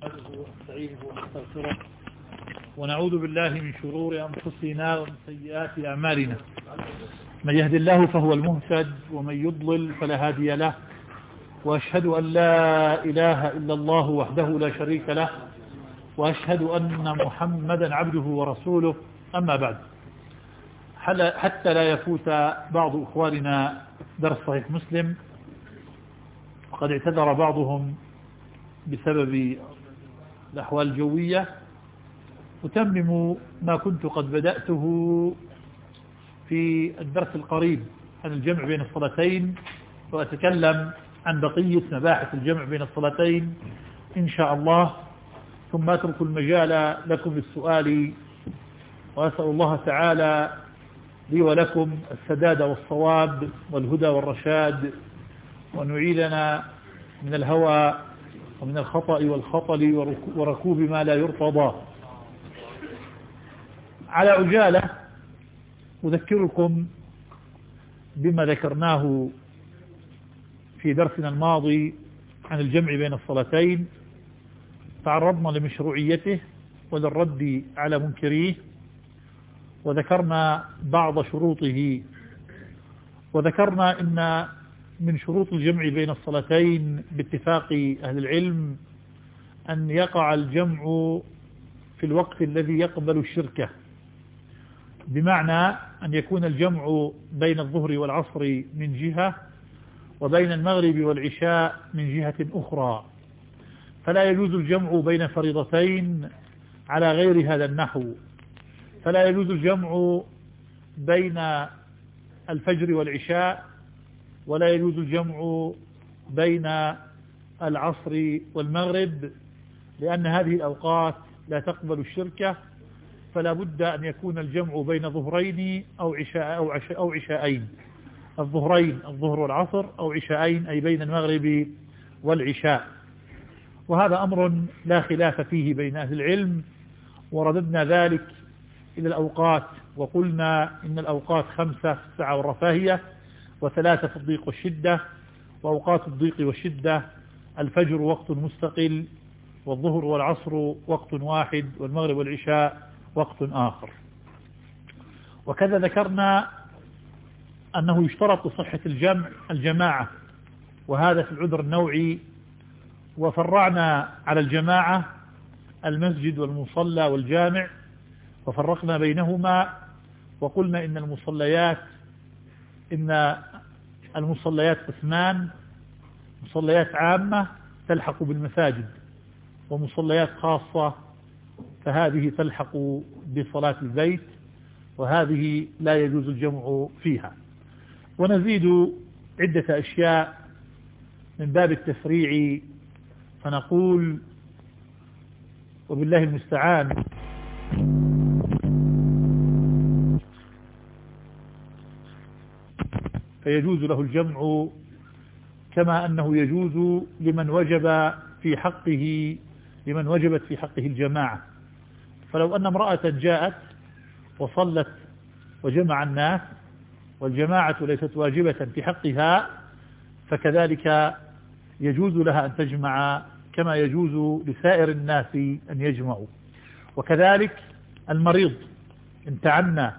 نحمده ونستعينه ونستغفره ونعوذ بالله من شرور أنفسنا ومن سيئات أعمالنا. من يهد الله فهو المهتد ومن يضلل فلا هادي له وأشهد أن لا إله إلا الله وحده لا شريك له وأشهد أن محمدا عبده ورسوله. أما بعد حتى لا يفوت بعض إخواننا درس صحيح مسلم وقد اعتذر بعضهم بسبب الأحوال الجوية أتمم ما كنت قد بدأته في الدرس القريب عن الجمع بين الصلاتين وأتكلم عن بقية مباحث الجمع بين الصلاتين إن شاء الله. ثم أترك المجال لكم للسؤال وأسأل الله تعالى لي ولكم السداد والصواب والهدى والرشاد وأن من الهوى ومن الخطأ والخطل وركوب ما لا يرتضى. على عجالة أذكركم بما ذكرناه في درسنا الماضي عن الجمع بين الصلاتين. تعرضنا لمشروعيته وللرد على منكريه وذكرنا بعض شروطه وذكرنا إن من شروط الجمع بين الصلاتين باتفاق أهل العلم أن يقع الجمع في الوقت الذي يقبل الشركة. بمعنى أن يكون الجمع بين الظهر والعصر من جهة وبين المغرب والعشاء من جهة أخرى. فلا يجوز الجمع بين فريضتين على غير هذا النحو. فلا يجوز الجمع بين الفجر والعشاء ولا يجوز الجمع بين العصر والمغرب لأن هذه الأوقات لا تقبل الشركة فلا بد أن يكون الجمع بين ظهرين أو عشاء أو, عشاء أو عشاءين. الظهرين الظهر والعصر أو عشاءين أي بين المغرب والعشاء. وهذا أمر لا خلاف فيه بين أهل العلم ورددنا ذلك إلى الأوقات وقلنا إن الأوقات خمسة الساعة والرفاهية. وثلاثة الضيق والشدة وأوقات الضيق والشدة الفجر وقت مستقل والظهر والعصر وقت واحد والمغرب والعشاء وقت آخر. وكذا ذكرنا أنه يشترط صحة الجمع الجماعة وهذا في العذر النوعي. وفرعنا على الجماعة المسجد والمصلى والجامع وفرقنا بينهما وقلنا إن المصليات إن المصليات قسمان مصليات عامة تلحق بالمساجد ومصليات خاصة فهذه تلحق بصلاة البيت وهذه لا يجوز الجمع فيها. ونزيد عدة أشياء من باب التفريع فنقول وبالله المستعان فيجوز له الجمع كما أنه يجوز لمن وجب في حقه لمن وجبت في حقه الجماعة. فلو أن امرأة جاءت وصلت وجمع الناس والجماعة ليست واجبة في حقها فكذلك يجوز لها أن تجمع كما يجوز لسائر الناس أن يجمعوا. وكذلك المريض إن تعنى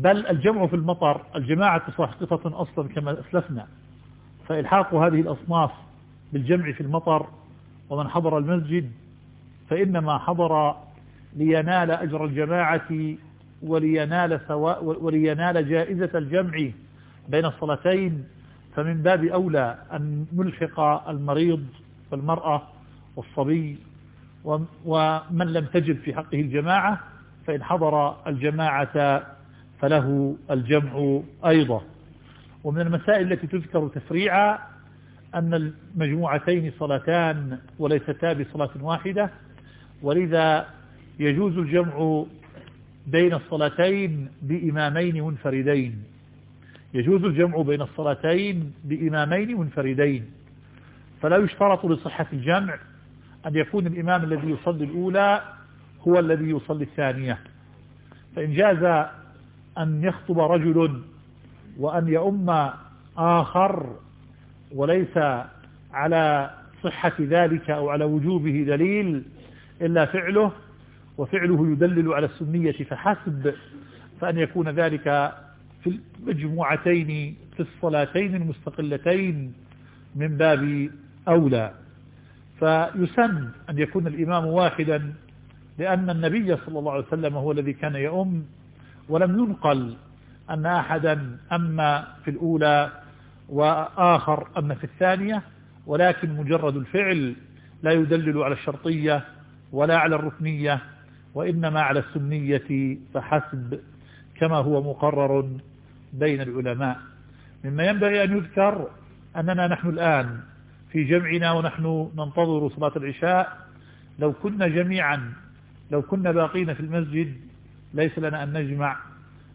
بل الجمع في المطر الجماعة ساقطة أصلا كما أسلفنا. فإلحاق هذه الأصناف بالجمع في المطر ومن حضر المسجد فإنما حضر لينال أجر الجماعة ولينال, سواء ولينال جائزة الجمع بين الصلاتين. فمن باب أولى أن نلحق المريض والمرأة والصبي ومن لم تجد في حقه الجماعة فإن حضر الجماعة فله الجمع أيضا. ومن المسائل التي تذكر تفريعا أن المجموعتين صلاتان وليستا بصلاة واحدة ولذا يجوز الجمع بين الصلاتين بإمامين منفردين. يجوز الجمع بين الصلاتين بإمامين منفردين. فلا يشترط لصحة الجمع أن يكون الإمام الذي يصلي الأولى هو الذي يصلي الثانية. فإن جاز أن يخطب رجل وأن يؤم آخر وليس على صحة ذلك أو على وجوبه دليل إلا فعله وفعله يدلل على السنية فحسب فأن يكون ذلك في المجموعتين في الصلاتين المستقلتين من باب أولى. فيسن أن يكون الإمام واحدا لأن النبي صلى الله عليه وسلم هو الذي كان يؤم ولم ينقل أن أحدا أما في الأولى وآخر أما في الثانية ولكن مجرد الفعل لا يدلل على الشرطية ولا على الركنية وإنما على السنية فحسب كما هو مقرر بين العلماء. مما ينبغي أن يذكر أننا نحن الآن في جمعنا ونحن ننتظر صلاة العشاء. لو كنا جميعا لو كنا باقين في المسجد ليس لنا أن نجمع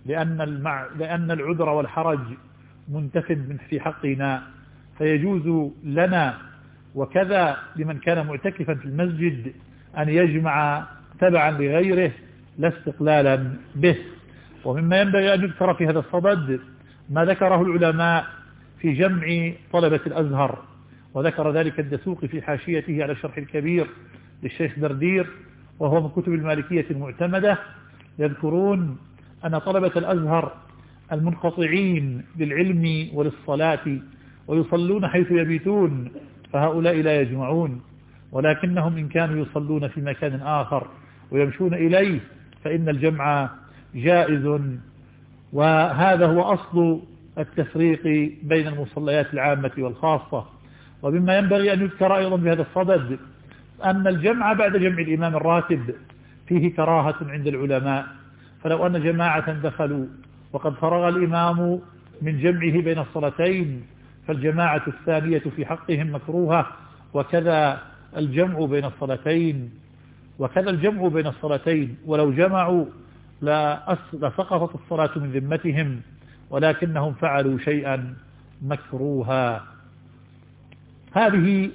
لأن, المع لأن العذر والحرج منتفد في حقنا. فيجوز لنا وكذا لمن كان معتكفا في المسجد أن يجمع تبعا لغيره لا استقلالا به. ومما ينبغي أن يذكر في هذا الصدد ما ذكره العلماء في جمع طلبة الأزهر وذكر ذلك الدسوق في حاشيته على الشرح الكبير للشيخ دردير وهو من كتب المالكية المعتمدة. يذكرون أن طلبة الأزهر المنقطعين للعلم وللصلاة ويصلون حيث يبيتون فهؤلاء لا يجمعون. ولكنهم إن كانوا يصلون في مكان آخر ويمشون إليه فإن الجمع جائز. وهذا هو أصل التفريق بين المصليات العامة والخاصة. ومما ينبغي أن يذكر أيضا بهذا الصدد أن الجمع بعد جمع الإمام الراتب. فيه كراهة عند العلماء. فلو أن جماعة دخلوا وقد فرغ الإمام من جمعه بين الصلاتين فالجماعة الثانية في حقهم مكروهة وكذا الجمع بين الصلاتين وكذا الجمع بين الصلاتين. ولو جمعوا لسقطت الصلاة من ذمتهم ولكنهم فعلوا شيئا مكروها. هذه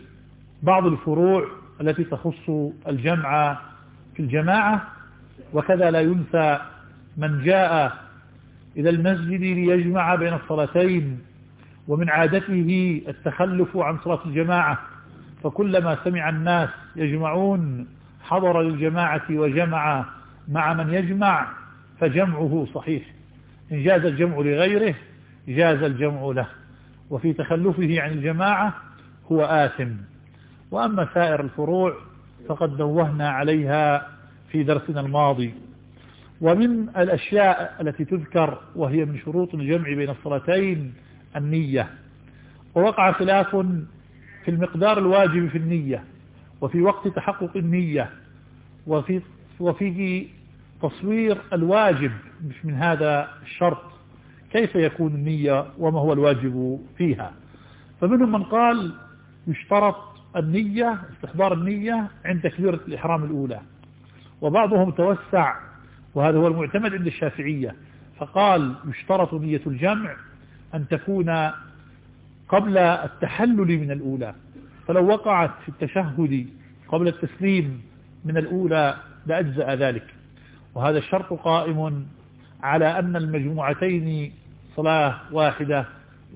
بعض الفروع التي تخص الجمع في الجماعة وكذا لا ينسى من جاء إلى المسجد ليجمع بين الصلاتين ومن عادته التخلف عن صلاة الجماعة. فكلما سمع الناس يجمعون حضر للجماعة وجمع مع من يجمع فجمعه صحيح. إن جاز الجمع لغيره جاز الجمع له. وفي تخلفه عن الجماعة هو آثم. وأما سائر الفروع فقد نوهنا عليها في درسنا الماضي. ومن الأشياء التي تذكر وهي من شروط الجمع بين الصلاتين النية. ووقع خلاف في المقدار الواجب في النية وفي وقت تحقق النية وفي وفي تصوير الواجب من هذا الشرط كيف يكون النية وما هو الواجب فيها. فمنهم من قال يشترط النية استحضار النية عند تكبيرة الإحرام الأولى. وبعضهم توسع وهذا هو المعتمد عند الشافعية. فقال يشترط نية الجمع أن تكون قبل التحلل من الأولى. فلو وقعت في التشهد قبل التسليم من الأولى لأجزأ ذلك. وهذا الشرط قائم على أن المجموعتين صلاة واحدة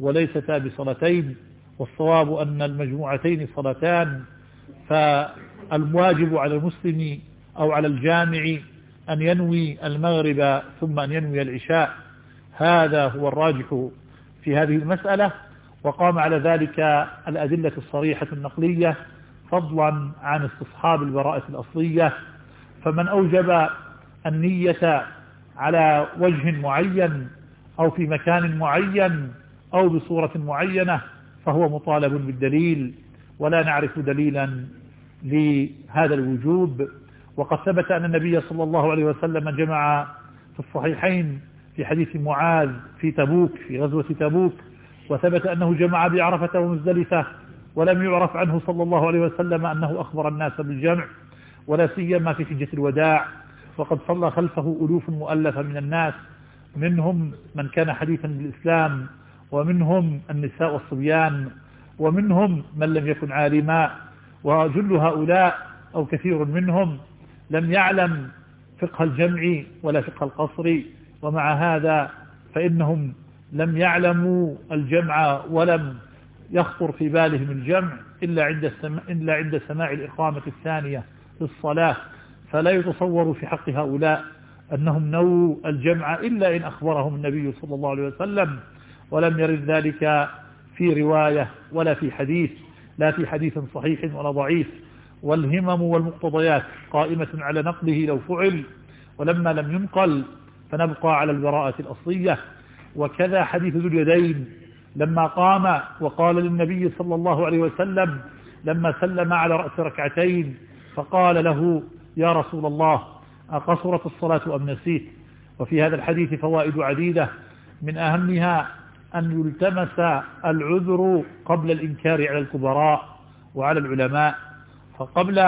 وليستا بصلاتين. والصواب أن المجموعتين صلاتان فالواجب على المسلم أو على الجامع أن ينوي المغرب ثم أن ينوي العشاء. هذا هو الراجح في هذه المسألة وقام على ذلك الأدلة الصريحة النقلية فضلا عن استصحاب البراءة الأصلية. فمن أوجب النية على وجه معين أو في مكان معين أو بصورة معينة فهو مطالب بالدليل ولا نعرف دليلا لهذا الوجوب. وقد ثبت أن النبي صلى الله عليه وسلم جمع في الصحيحين في حديث معاذ في تبوك في غزوة تبوك وثبت أنه جمع بعرفة ومزدلفة ولم يعرف عنه صلى الله عليه وسلم أنه أخبر الناس بالجمع ولا سيما في حجة الوداع. وقد صلى خلفه ألوف مؤلفة من الناس منهم من كان حديثا بالإسلام ومنهم النساء والصبيان ومنهم من لم يكن عالما وجل هؤلاء أو كثير منهم لم يعلم فقه الجمع ولا فقه القصر. ومع هذا فإنهم لم يعلموا الجمع ولم يخطر في بالهم الجمع إلا عند, إلا عند سماع الإقامة الثانية للصلاة فلا يتصور في حق هؤلاء أنهم نووا الجمع إلا إن أخبرهم النبي صلى الله عليه وسلم. ولم يرد ذلك في رواية ولا في حديث لا في حديث صحيح ولا ضعيف. والهمم والمقتضيات قائمة على نقله لو فعل ولما لم ينقل فنبقى على البراءة الأصلية. وكذا حديث ذو اليدين لما قام وقال للنبي صلى الله عليه وسلم لما سلم على رأس ركعتين فقال له يا رسول الله أقصرت الصلاة أم نسيت؟ وفي هذا الحديث فوائد عديدة من أهمها أن يلتمس العذر قبل الإنكار على الكبراء وعلى العلماء. فقبل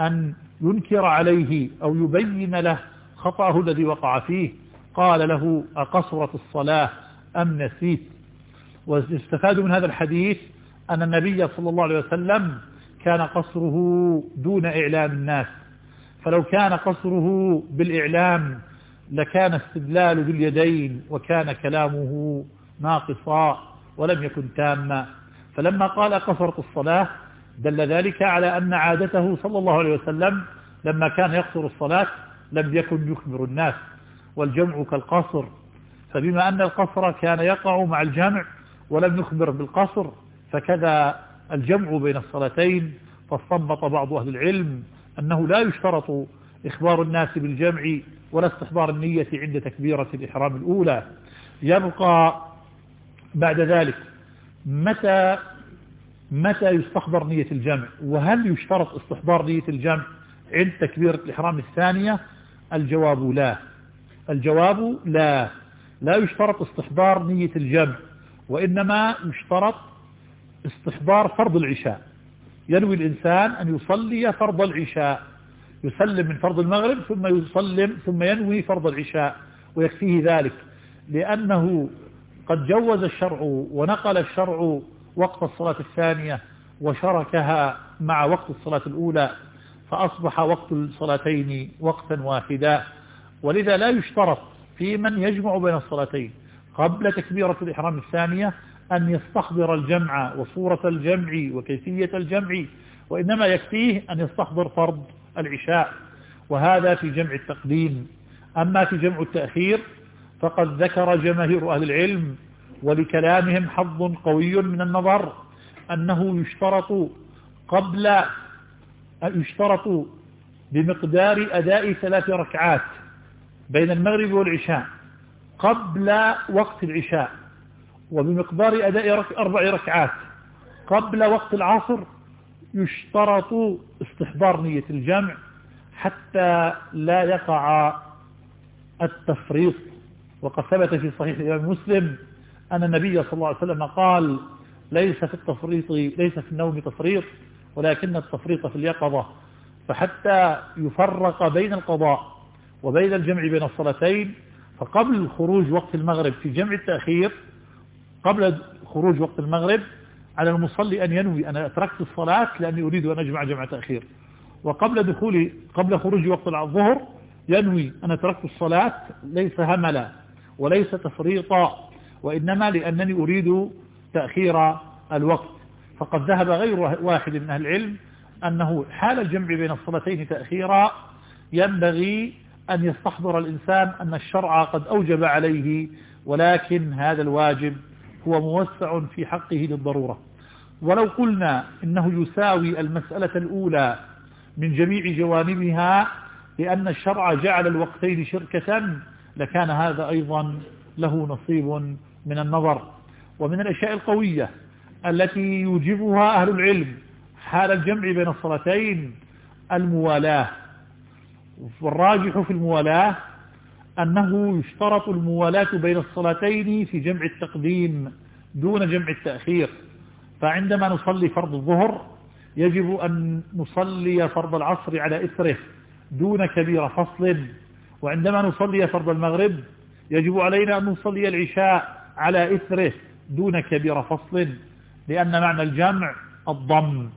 أن ينكر عليه أو يبين له خطأه الذي وقع فيه قال له أقصرت الصلاة أم نسيت؟ واستفاد من هذا الحديث أن النبي صلى الله عليه وسلم كان قصره دون إعلام الناس. فلو كان قصره بالإعلام لكان استدلال باليدين وكان كلامه ناقصا ولم يكن تاما. فلما قال قصرت الصلاة دل ذلك على أن عادته صلى الله عليه وسلم لما كان يقصر الصلاة لم يكن يخبر الناس. والجمع كالقصر. فبما أن القصر كان يقع مع الجمع ولم يخبر بالقصر فكذا الجمع بين الصلاتين. فاستنبط بعض أهل العلم أنه لا يشترط إخبار الناس بالجمع ولا استحضار النية عند تكبيرة الإحرام الأولى. يبقى بعد ذلك متى متى يستحضر نية الجمع؟ وهل يشترط استحضار نية الجمع عند تكبيرة الإحرام الثانية؟ الجواب لا. الجواب لا. لا يشترط استحضار نية الجمع وإنما يشترط استحضار فرض العشاء. ينوي الإنسان أن يصلي فرض العشاء يسلم من فرض المغرب ثم يسلم ثم ينوي فرض العشاء ويكفيه ذلك. لأنه قد جوز الشرع ونقل الشرع وقت الصلاة الثانية وشركها مع وقت الصلاة الأولى فأصبح وقت الصلاتين وقتا واحدا. ولذا لا يشترط في من يجمع بين الصلاتين قبل تكبيرة الإحرام الثانية أن يستحضر الجمع وصورة الجمع وكيفية الجمع وإنما يكفيه أن يستحضر فرض العشاء وهذا في جمع التقديم. أما في جمع التأخير فقد ذكر جماهير أهل العلم ولكلامهم حظ قوي من النظر أنه يشترط قبل يشترط بمقدار أداء ثلاث ركعات بين المغرب والعشاء قبل وقت العشاء وبمقدار أداء أربع ركعات قبل وقت العصر يشترط استحضار نية الجمع حتى لا يقع التفريط وقد ثبت في صحيح الإمام مسلم أن النبي صلى الله عليه وسلم قال ليس في التفريط ليس في النوم تفريط ولكن التفريط في اليقظة فحتى يفرق بين القضاء وبين الجمع بين الصلاتين فقبل خروج وقت المغرب في جمع التأخير قبل خروج وقت المغرب على المصلي أن ينوي أنا تركت الصلاة لأني أريد أن أجمع جمع تأخير. وقبل دخولي قبل خروج وقت الظهر ينوي أنا تركت الصلاة ليس هملا. وليس تفريطا وإنما لأنني أريد تأخير الوقت. فقد ذهب غير واحد من أهل العلم أنه حال الجمع بين الصلاتين تأخيرا ينبغي أن يستحضر الإنسان أن الشرع قد أوجب عليه ولكن هذا الواجب هو موسع في حقه للضرورة. ولو قلنا إنه يساوي المسألة الأولى من جميع جوانبها لأن الشرع جعل الوقتين شركة لكان هذا أيضا له نصيب من النظر ومن الأشياء القوية التي يوجبها أهل العلم حال الجمع بين الصلاتين الموالاة. والراجح في الموالاة أنه يشترط الموالاة بين الصلاتين في جمع التقديم دون جمع التأخير. فعندما نصلي فرض الظهر يجب أن نصلي فرض العصر على إثره دون كبير فصل وعندما نصلي فرض المغرب يجب علينا أن نصلي العشاء على إثره دون كبير فصل لأن معنى الجمع الضم.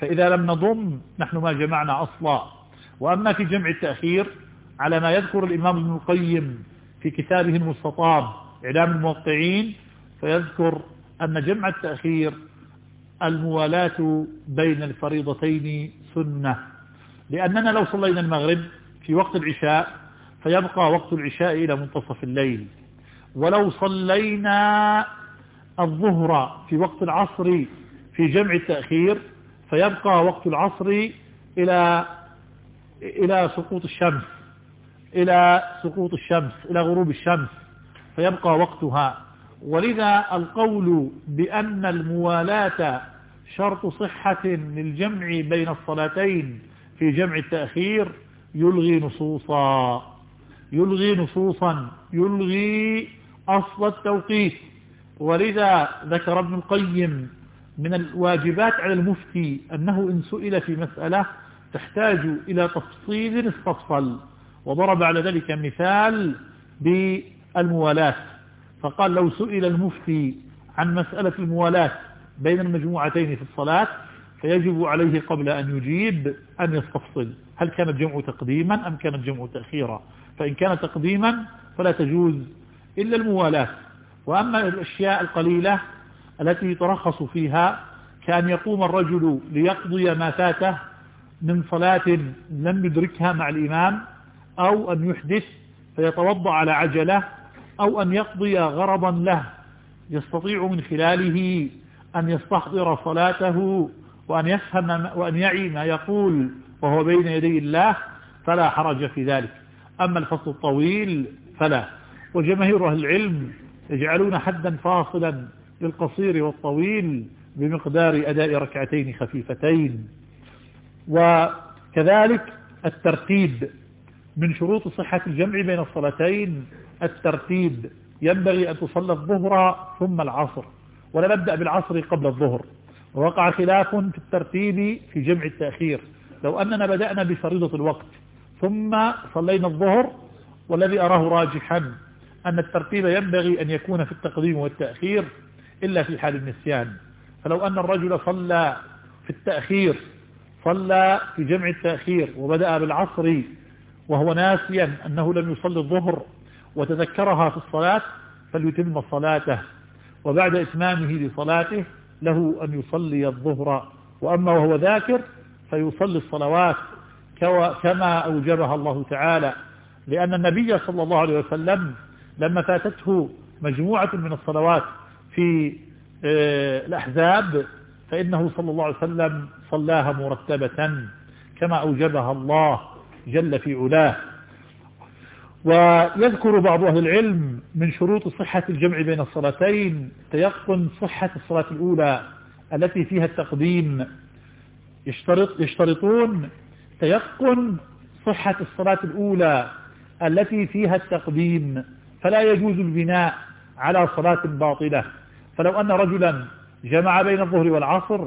فإذا لم نضم نحن ما جمعنا أصلا. وأما في جمع التأخير على ما يذكر الإمام ابن القيم في كتابه المستطاب إعلام الموقعين فيذكر أن جمع التأخير الموالاة بين الفريضتين سنة. لأننا لو صلينا المغرب في وقت العشاء فيبقى وقت العشاء إلى منتصف الليل. ولو صلينا الظهر في وقت العصر في جمع التأخير فيبقى وقت العصر إلى إلى سقوط الشمس إلى سقوط الشمس إلى غروب الشمس فيبقى وقتها. ولذا القول بأن الموالاة شرط صحة للجمع بين الصلاتين في جمع التأخير يلغي نصوصا. يلغي نصوصا يلغي أصل التوقيت. ولذا ذكر ابن القيم من الواجبات على المفتي أنه إن سئل في مسألة تحتاج إلى تفصيل استفصل. وضرب على ذلك مثال بالموالاة. فقال لو سئل المفتي عن مسألة الموالاة بين المجموعتين في الصلاة فيجب عليه قبل أن يجيب أن يستفصل. هل كان الجمع تقديما أم كان الجمع تأخيرا؟ فإن كان تقديما فلا تجوز إلا الموالاة. وأما الأشياء القليلة التي يترخص فيها كأن يقوم الرجل ليقضي ما فاته من صلاة لم يدركها مع الإمام أو أن يحدث فيتوضع على عجلة أو أن يقضي غرضا له يستطيع من خلاله أن يستحضر صلاته وأن يفهم وأن يعي ما يقول وهو بين يدي الله فلا حرج في ذلك. أما الفصل الطويل فلا. وجماهير أهل العلم يجعلون حدا فاصلا للقصير والطويل بمقدار أداء ركعتين خفيفتين. وكذلك الترتيب من شروط صحة الجمع بين الصلاتين. الترتيب ينبغي أن تصلى الظهر ثم العصر ولا نبدأ بالعصر قبل الظهر. ووقع خلاف في الترتيب في جمع التأخير. لو أننا بدأنا بفريضة الوقت ثم صلينا الظهر والذي أراه راجحا. أن الترتيب ينبغي أن يكون في التقديم والتأخير إلا في حال النسيان. فلو أن الرجل صلى في التأخير صلى في جمع التأخير وبدأ بالعصر وهو ناسيا أنه لم يصلي الظهر وتذكرها في الصلاة فليتم صلاته. وبعد إتمامه لصلاته له أن يصلي الظهر. وأما وهو ذاكر فيصلي الصلوات كما أوجبها الله تعالى لأن النبي صلى الله عليه وسلم لما فاتته مجموعة من الصلوات في آه، الأحزاب فإنه صلى الله عليه وسلم صلاها مرتبة كما أوجبها الله جل في علاه. ويذكر بعض أهل العلم من شروط صحة الجمع بين الصلاتين تيقن صحة الصلاة الأولى التي فيها التقديم يشترط يشترطون تيقن صحة الصلاة الأولى التي فيها التقديم فلا يجوز البناء على صلاة باطلة. فلو أن رجلا جمع بين الظهر والعصر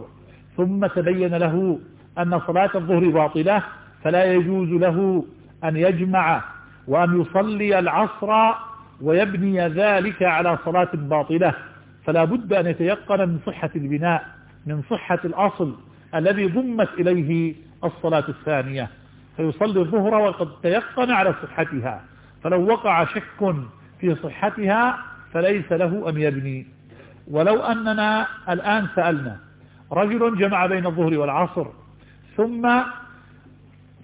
ثم تبين له أن صلاة الظهر باطلة فلا يجوز له أن يجمع وأن يصلي العصر ويبني ذلك على صلاة باطلة. فلا بد أن يتيقن من صحة البناء من صحة الأصل الذي ضمت إليه الصلاة الثانية فيصلي الظهر وقد تيقن على صحتها فلو وقع شك في صحتها فليس له أن يبني. ولو أننا الآن سألنا رجل جمع بين الظهر والعصر ثم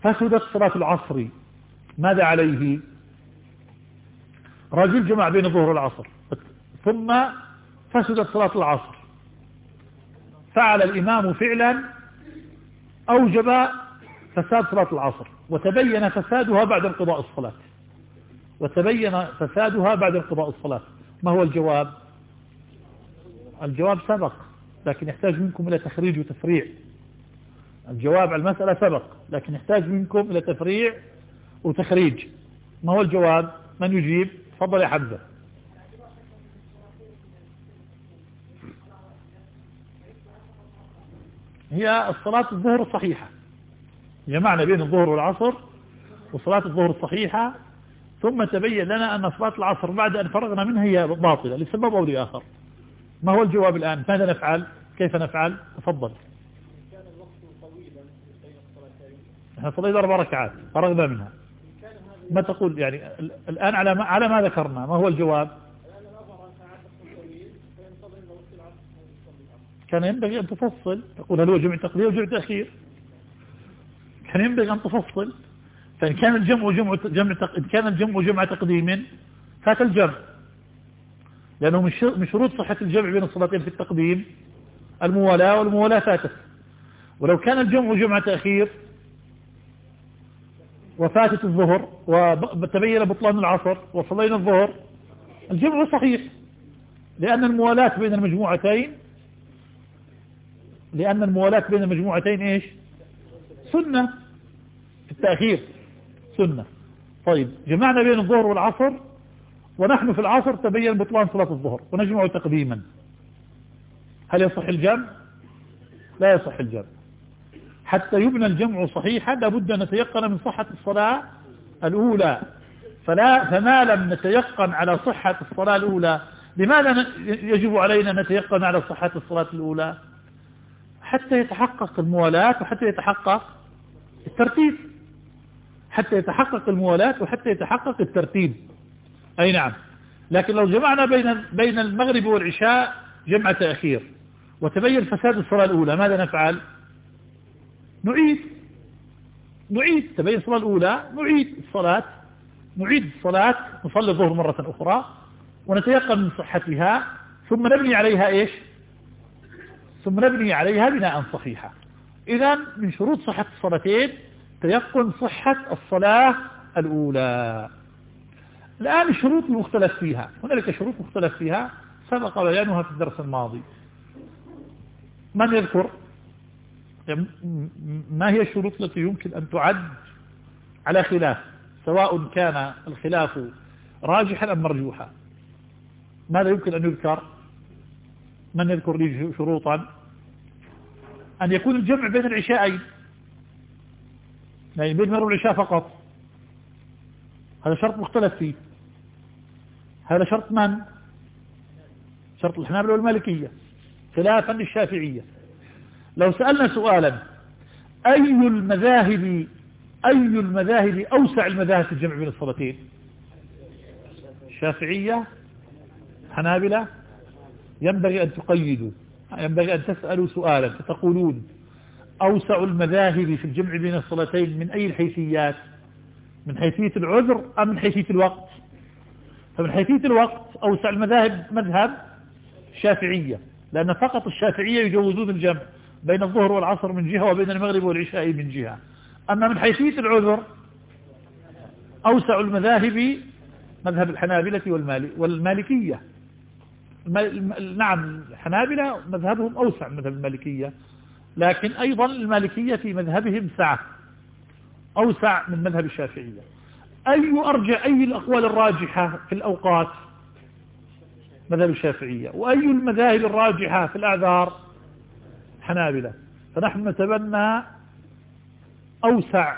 فسدت صلاة العصر ماذا عليه؟ رجل جمع بين الظهر والعصر ثم فسدت صلاة العصر. فعل الإمام فعلا أوجب فساد صلاة العصر وتبين فسادها بعد انقضاء الصلاة. وتبين فسادها بعد انقضاء الصلاة. ما هو الجواب؟ الجواب سبق لكن يحتاج منكم إلى تخريج وتفريع. الجواب على المسألة سبق لكن يحتاج منكم إلى تفريع وتخريج. ما هو الجواب؟ من يجيب؟ تفضل يا حمزة. هي الصلاة الظهر الصحيحة جمعنا بين الظهر والعصر وصلاة الظهر الصحيحة ثم تبين لنا أن صلاة العصر بعد أن فرغنا منها هي باطلة لسبب أو لآخر. ما هو الجواب الآن؟ ماذا نفعل؟ كيف نفعل؟ تفضل. إحنا صلينا أربع ركعات فرغنا منها. ما تقول؟ يعني الآن على ما, على ما ذكرنا ما هو الجواب؟ كان ينبغي أن تفصل تقول هل هو جمع تقديم أو جمع تأخير؟ كان ينبغي أن تفصل فإن كان الجمع جمع جمع إن كان الجمع جمع تقديم فات الجمع. لأنه من شروط صحة الجمع بين الصلاتين في التقديم الموالاة والموالاة فاتت. ولو كان الجمع جمع تأخير وفاتت الظهر وتبين بطلان العصر وصلينا الظهر الجمع صحيح. لأن الموالاة بين المجموعتين لأن الموالاة بين المجموعتين إيش؟ سنة. في التأخير سنة. طيب جمعنا بين الظهر والعصر ونحن في العصر تبين بطلان صلاة الظهر ونجمع تقديما. هل يصح الجمع؟ لا يصح الجمع. حتى يبنى الجمع صحيحا لابد أن نتيقن من صحة الصلاة الأولى. فلا فما لم نتيقن على صحة الصلاة الأولى؟ لماذا يجب علينا نتيقن على صحة الصلاة الأولى؟ حتى يتحقق الموالاة وحتى يتحقق الترتيب. حتى يتحقق الموالاة وحتى يتحقق الترتيب. أي نعم. لكن لو جمعنا بين بين المغرب والعشاء جمع تأخير. وتبين فساد الصلاة الأولى ماذا نفعل؟ نعيد. نعيد. تبين الصلاة الأولى نعيد الصلاة. نعيد الصلاة نصلي الظهر مرة أخرى ونتيقن من صحتها ثم نبني عليها إيش؟ ثم نبني عليها بناء صحيحا إذا من شروط صحة الصلاتين تيقن صحة الصلاة الأولى. الآن الشروط المختلف فيها. هنالك شروط مختلف فيها. سبق بيانها في الدرس الماضي. من يذكر؟ ما هي الشروط التي يمكن أن تعد على خلاف؟ سواء كان الخلاف راجحا أم مرجوحا. ماذا يمكن أن يذكر؟ من يذكر لي شروطا؟ أن يكون الجمع بين العشاءين. يعني بين المغرب والعشاء فقط. هذا شرط مختلف فيه. هذا شرط من؟ شرط الحنابلة والمالكية. خلافا للشافعية. لو سألنا سؤالا أي المذاهب أي المذاهب أوسع المذاهب في الجمع بين الصلاتين؟ الشافعية حنابلة ينبغي أن تقيدوا ينبغي أن تسألوا سؤالا فتقولون أوسع المذاهب في الجمع بين الصلاتين من أي الحيثيات؟ من حيثية العذر أم من حيثية الوقت؟ فمن حيثية الوقت أوسع المذاهب مذهب شافعية لأن فقط الشافعية يجوزون الجمع بين الظهر والعصر من جهة وبين المغرب والعشاء من جهة. أما من حيثية العذر أوسع المذاهب مذهب الحنابلة والمالكية. نعم الحنابلة مذهبهم أوسع من مذهب المالكية لكن أيضا المالكية في مذهبهم سعة أوسع من مذهب الشافعية. أي أرجع أي الأقوال الراجحة في الأوقات؟ مذهب الشافعية. وأي المذاهب الراجحة في الأعذار؟ حنابلة. فنحن نتبنى أوسع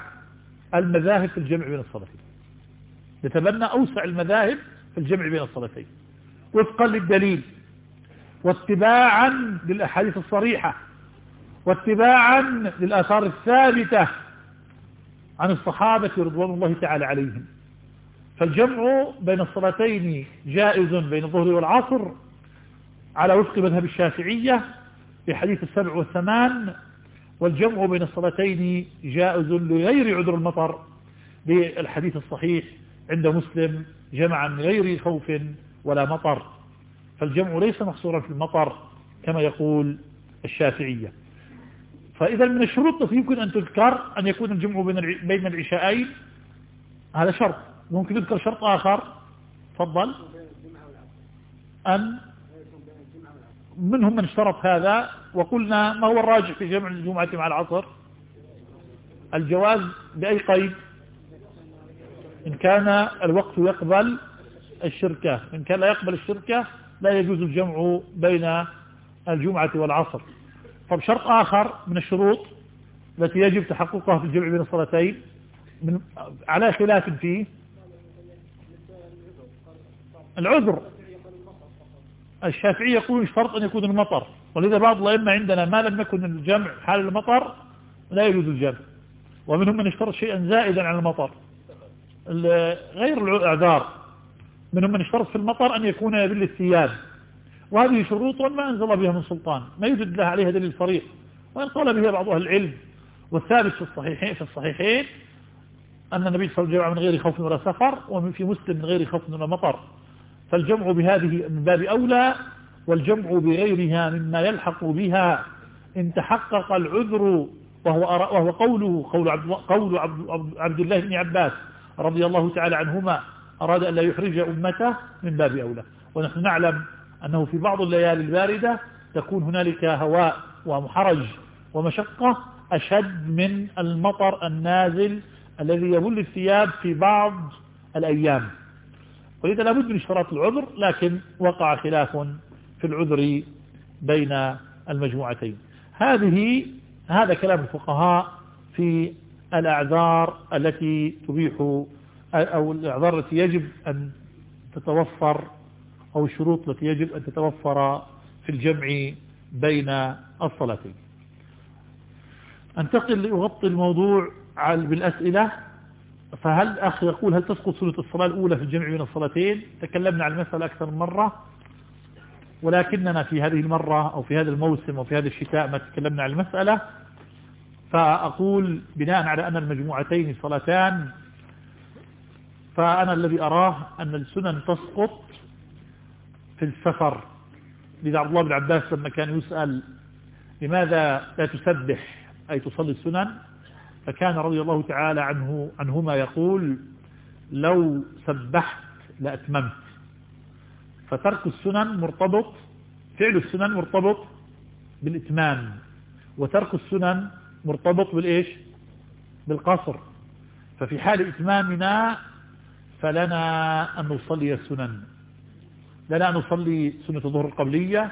المذاهب في الجمع بين الصلاتين نتبنى أوسع المذاهب في الجمع بين الصلاتين وفقا للدليل واتباعا للأحاديث الصريحة واتباعا للآثار الثابتة عن الصحابة رضوان الله تعالى عليهم. فالجمع بين الصلاتين جائز بين الظهر والعصر على وفق مذهب الشافعية في حديث السبع والثمان والجمع بين الصلاتين جائز لغير عذر المطر بالحديث الصحيح عند مسلم جمعا من غير خوف ولا مطر. فالجمع ليس محصورا في المطر كما يقول الشافعية. فإذا من الشروط يمكن أن تذكر أن يكون الجمع بين العشاءين. هذا شرط. ممكن يذكر شرط آخر. تفضل. أن منهم من اشترط هذا. وقلنا ما هو الراجح في جمع الجمعة مع العصر؟ الجواز بأي قيد؟ إن كان الوقت يقبل الشركة. إن كان لا يقبل الشركة لا يجوز الجمع بين الجمعة والعصر. طب شرط آخر من الشروط التي يجب تحققها في الجمع بين الصلاتين من على خلاف فيه العذر. الشافعي يقول يشترط أن يكون المطر. ولذا بعض الأئمة عندنا ما لم يكن الجمع حال المطر لا يجوز الجمع. ومنهم من اشترط شيئا زائدا عن المطر. غير الأعذار. منهم من اشترط في المطر أن يكون يبل الثياب. وهذه شروط ما أنزل بها من سلطان. ما يوجد لها عليها دليل صريح. وإن قال بها بعض أهل العلم. والثابت في الصحيحين في الصحيحين أن النبي صلى الله عليه وسلم من غير خوف ولا سفر ومن في مسلم من غير خوف ولا مطر. فالجمع بهذه من باب أولى والجمع بغيرها مما يلحق بها. إن تحقق العذر وهو, وهو قوله قول, عبد, قول عبد الله بن عباس رضي الله تعالى عنهما. أراد أن لا يحرج أمته من باب أولى. ونحن نعلم أنه في بعض الليالي الباردة تكون هنالك هواء ومحرج ومشقة أشد من المطر النازل الذي يبل الثياب في بعض الأيام. ولذا لابد من اشتراط العذر لكن وقع خلاف في العذر بين المجموعتين. هذه هذا كلام الفقهاء في الأعذار التي تبيح أو الأعذار التي يجب أن تتوفر أو الشروط التي يجب أن تتوفر في الجمع بين الصلاتين. أنتقل لأغطي الموضوع بالأسئلة. فهل أخ يقول هل تسقط سنة الصلاة الأولى في الجمع بين الصلاتين؟ تكلمنا عن المسألة أكثر من مرة. ولكننا في هذه المرة أو في هذا الموسم أو في هذا الشتاء ما تكلمنا عن المسألة. فأقول بناء على أن المجموعتين صلاتان فأنا الذي أراه أن السنن تسقط في السفر. لذا عبد الله بن عباس لما كان يسأل لماذا لا تسبح أي تصلي السنن فكان رضي الله تعالى عنه عنهما يقول لو سبحت لأتممت. فترك السنن مرتبط فعل السنن مرتبط بالإتمام وترك السنن مرتبط بالإيش؟ بالقصر. ففي حال إتمامنا فلنا أن نصلي السنن لنا أن نصلي سنة الظهر القبلية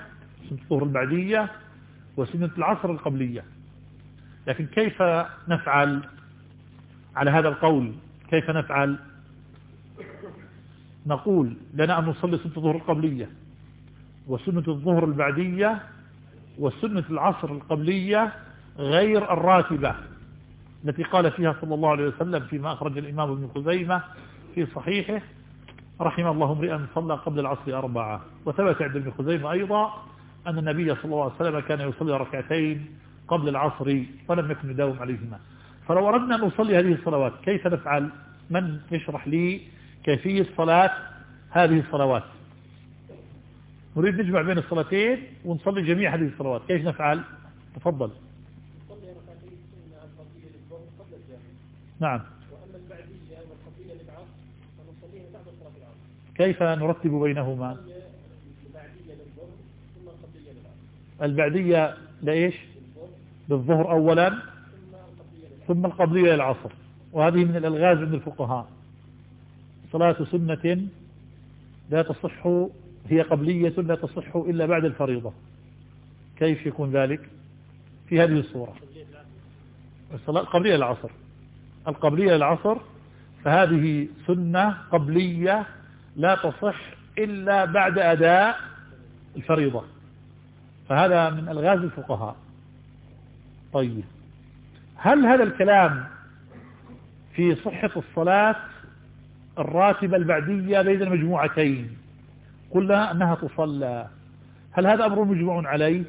سنة الظهر البعدية وسنة العصر القبلية. لكن كيف نفعل على هذا القول؟ كيف نفعل؟ نقول لنا أن نصلي سنة الظهر القبلية وسنة الظهر البعدية وسنة العصر القبلية غير الراتبة التي قال فيها صلى الله عليه وسلم فيما أخرج الإمام ابن خزيمة في صحيحه رحم الله امرئا صلى قبل العصر أربعة. وثبت عند ابن خزيمة أيضا أن النبي صلى الله عليه وسلم كان يصلي ركعتين قبل العصر ولم يكن يداوم عليهما. فلو أردنا أن نصلي هذه الصلوات كيف نفعل؟ من يشرح لي كيفية صلاة هذه الصلوات؟ نريد نجمع بين الصلاتين ونصلي جميع هذه الصلوات. كيف نفعل؟ تفضل. نعم. كيف نرتب بينهما؟ البعدية لإيش؟ للظهر أولا ثم القبلية للعصر. وهذه من الألغاز عند الفقهاء. صلاة سنة لا تصح هي قبلية لا تصح إلا بعد الفريضة. كيف يكون ذلك؟ في هذه الصورة. الصلاة القبلية للعصر. القبلية للعصر فهذه سنة قبلية لا تصح إلا بعد أداء الفريضة. فهذا من ألغاز الفقهاء. طيب. هل هذا الكلام في صحة الصلاة الراتبة البعدية بين المجموعتين؟ قلنا أنها تصلى. هل هذا أمر مجموع عليه؟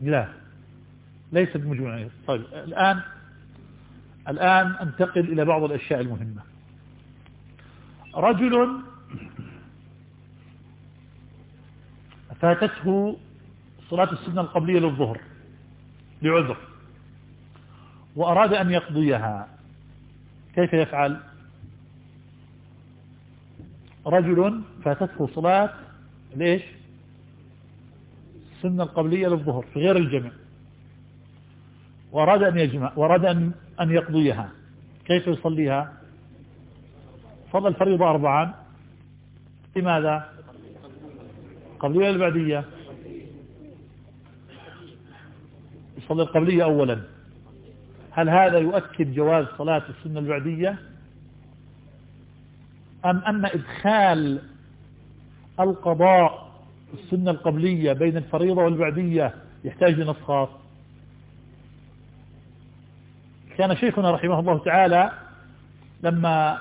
لا. ليس بمجموع عليه. طيب. الآن الآن أنتقل إلى بعض الأشياء المهمة. رجل فاتته صلاة السنة القبلية للظهر لعذر وأراد أن يقضيها. كيف يفعل؟ رجل فاتته صلاة ليش السنة القبلية للظهر في غير الجمع. وأراد أن يجمع وأراد أن, يقضيها. كيف يصليها؟ صلى الفريضة أربعا لماذا؟ قبلية البعدية يصلي القبلية أولا. هل هذا يؤكد جواز صلاة السنة البعدية؟ أم أن إدخال القضاء السنة القبلية بين الفريضة والبعدية يحتاج لنص خاص كان شيخنا رحمه الله تعالى لما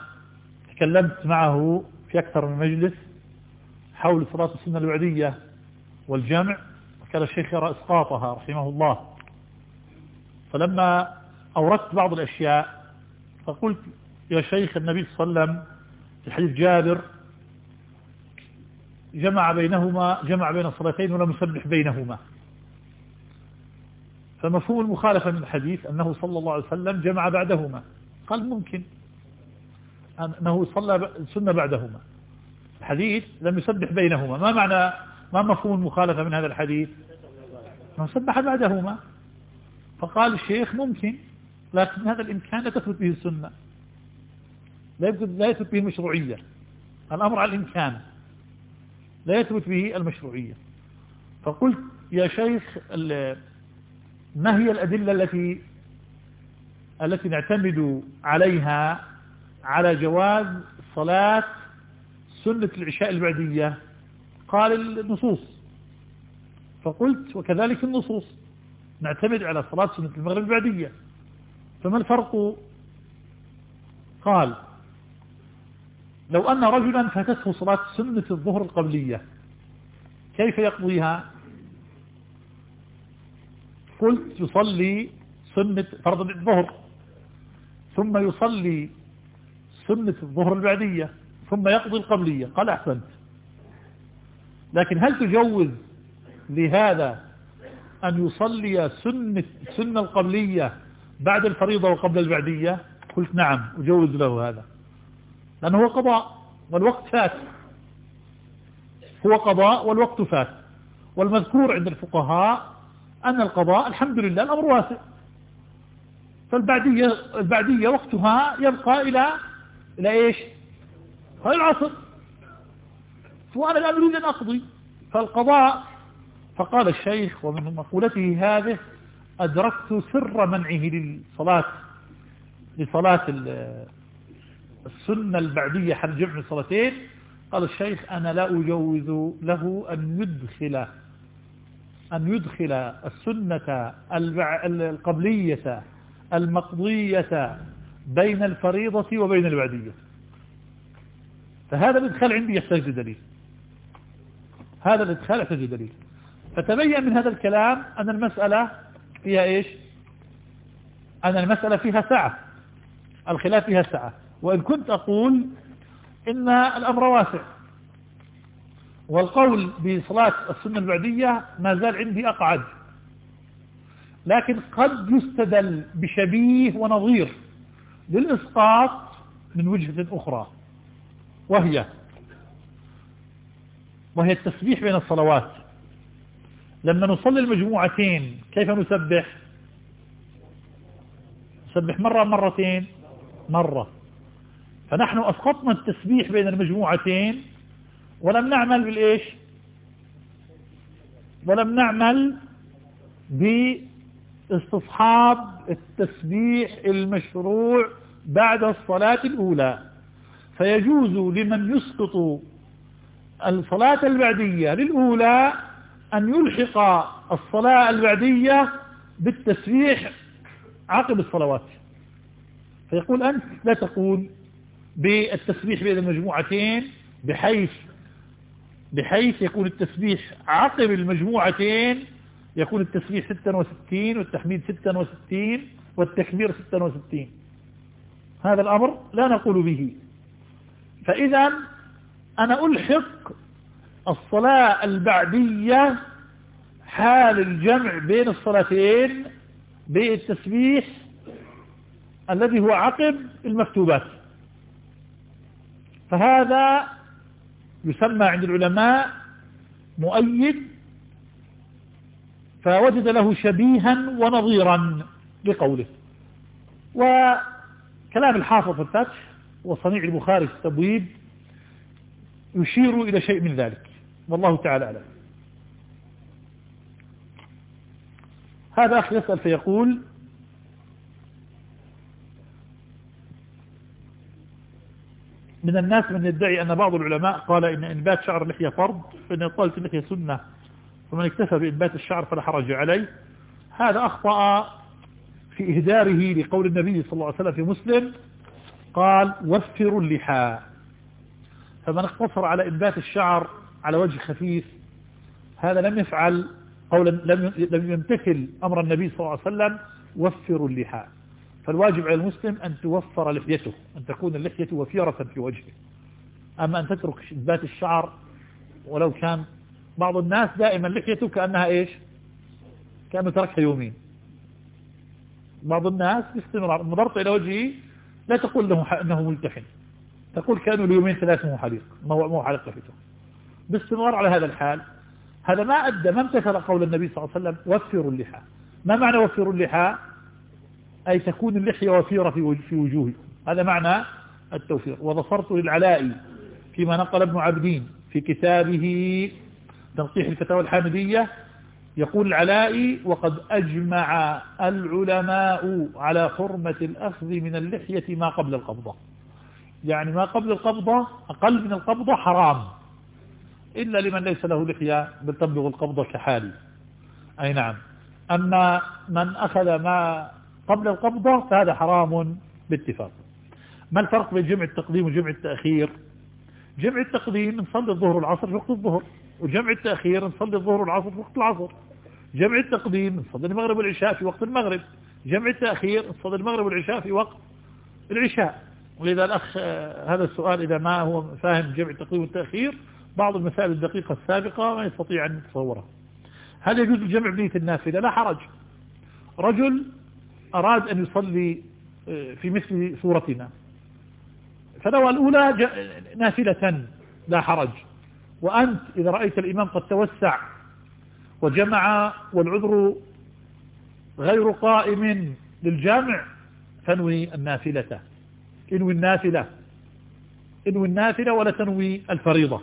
تكلمت معه في أكثر من مجلس حول صلاة السنة الوعدية والجمع وكان الشيخ يرى إسقاطها رحمه الله. فلما أوردت بعض الأشياء فقلت يا شيخ النبي صلى الله عليه وسلم في حديث جابر جمع بينهما جمع بين الصلاتين ولم يسبح بينهما. فمفهوم المخالفة من الحديث أنه صلى الله عليه وسلم جمع بعدهما. قال ممكن. أنه صلى السنة بعدهما. الحديث لم يسبح بينهما. ما معنى ما مفهوم المخالفة من هذا الحديث؟ أنه سبح بعدهما. فقال الشيخ ممكن لكن هذا الإمكان لا تثبت به السنة. لا يثبت به المشروعية. الأمر على الإمكان. لا يثبت به المشروعية. فقلت يا شيخ ما هي الأدلة التي التي نعتمد عليها على جواز صلاة سنة العشاء البعدية. قال النصوص. فقلت وكذلك النصوص. نعتمد على صلاة سنة المغرب البعدية. فما الفرق؟ قال لو أن رجلا فاتته صلاة سنة الظهر القبلية كيف يقضيها؟ قلت يصلي سنة فرض الظهر ثم يصلي سنة الظهر البعدية ثم يقضي القبلية. قال أحسنت. لكن هل تجوز لهذا أن يصلي سنة سنة القبلية بعد الفريضة وقبل البعدية؟ قلت نعم أجوز له هذا. لأنه هو قضاء والوقت فات. هو قضاء والوقت فات. والمذكور عند الفقهاء أن القضاء الحمد لله الأمر واسع. فالبعدية البعدية وقتها يبقى إلى إلى إيش؟ العصر. وأنا الآن أريد أن أقضي فالقضاء فقال الشيخ ومن مقولته هذه أدركت سر منعه للصلاة لصلاة السنة البعدية حل جمع الصلاتين. قال الشيخ أنا لا أجوز له أن يدخل أن يدخل السنة القبلية المقضية بين الفريضة وبين البعدية فهذا الإدخال عندي يحتاج دليل هذا الإدخال يحتاج دليل فتبين من هذا الكلام أن المسألة فيها إيش؟ أن المسألة فيها سعة الخلاف فيها سعة وإن كنت أقول إن الأمر واسع. والقول بصلاة السنة البعدية ما زال عندي أقعد. لكن قد يستدل بشبيه ونظير. للإسقاط من وجهة أخرى وهي وهي التسبيح بين الصلوات. لما نصلي المجموعتين كيف نسبح؟ نسبح مرة مرتين؟ مرة. فنحن أسقطنا التسبيح بين المجموعتين ولم نعمل بالإيش؟ ولم نعمل باستصحاب التسبيح المشروع بعد الصلاة الأولى. فيجوز لمن يسقط الصلاة البعدية للأولى أن يلحق الصلاة البعدية بالتسبيح عقب الصلوات. فيقول أنت لا تقول بالتسبيح بين المجموعتين بحيث بحيث يكون التسبيح عقب المجموعتين يكون التسبيح 66 والتحميد 66 والتكبير 66 هذا الأمر لا نقول به. فإذا أنا ألحق الصلاة البعدية حال الجمع بين الصلاتين بالتسبيح الذي هو عقب المكتوبات. فهذا يسمى عند العلماء مؤيد فوجد له شبيها ونظيرا لقوله. وكلام الحافظ في الفتح وصنيع البخاري في التبويب يشير إلى شيء من ذلك. والله تعالى أعلم. هذا أخ يسأل فيقول من الناس من يدعي أن بعض العلماء قال إن إنبات شعر اللحية فرض فإن إطالة اللحية سنة فمن اكتفى بإنبات الشعر فلا حرج عليه. هذا أخطأ في إهداره لقول النبي صلى الله عليه وسلم في مسلم قال وفروا اللحى. فمن اقتصر على إنبات الشعر على وجه خفيف هذا لم يفعل قولا لم لم يمتثل أمر النبي صلى الله عليه وسلم وفروا اللحى. فالواجب على المسلم أن توفر لحيته أن تكون اللحية وفيرة في وجهه. أما أن تترك ذات الشعر ولو كان بعض الناس دائما لحيته كأنها إيش؟ كأنه تركها يومين. بعض الناس باستمرار نظرت إلى وجهه لا تقول له أنه ملتحن. تقول كانوا ليومين ثلاثة مو حليق مو حليق لحيته باستمرار على هذا الحال هذا ما أدى ما امتثل قول النبي صلى الله عليه وسلم وفروا اللحى. ما معنى وفروا اللحى أي تكون اللحية وفيرة في وجوهكم. هذا معنى التوفير وظفرت للعلائي فيما نقل ابن عبدين في كتابه تنقيح الفتاوى الحامدية يقول العلائي وقد أجمع العلماء على حرمة الأخذ من اللحية ما قبل القبضة. يعني ما قبل القبضة أقل من القبضة حرام. إلا لمن ليس له لحية بل تبلغ القبضة كحالي أي نعم. أما من أخذ ما قبل القبضة فهذا حرام باتفاق. ما الفرق بين جمع التقديم وجمع التأخير؟ جمع التقديم نصلي الظهر والعصر في وقت الظهر. وجمع التأخير نصلي الظهر والعصر في وقت العصر. جمع التقديم نصلي المغرب والعشاء في وقت المغرب. جمع التأخير نصلي المغرب والعشاء في وقت العشاء. ولذا الأخ آه، هذا السؤال إذا ما هو فاهم جمع التقديم والتأخير بعض المسائل الدقيقة السابقة ما يستطيع أن يتصورها. هل يجوز الجمع بنية النافلة لا حرج. رجل أراد أن يصلي آه، في مثل صورتنا. فنوى الأولى نافلة لا حرج. وأنت إذا رأيت الإمام قد توسع وجمع والعذر غير قائم للجامع فانوي النافلة. انوي النافلة. انوي النافلة ولا تنوي الفريضة.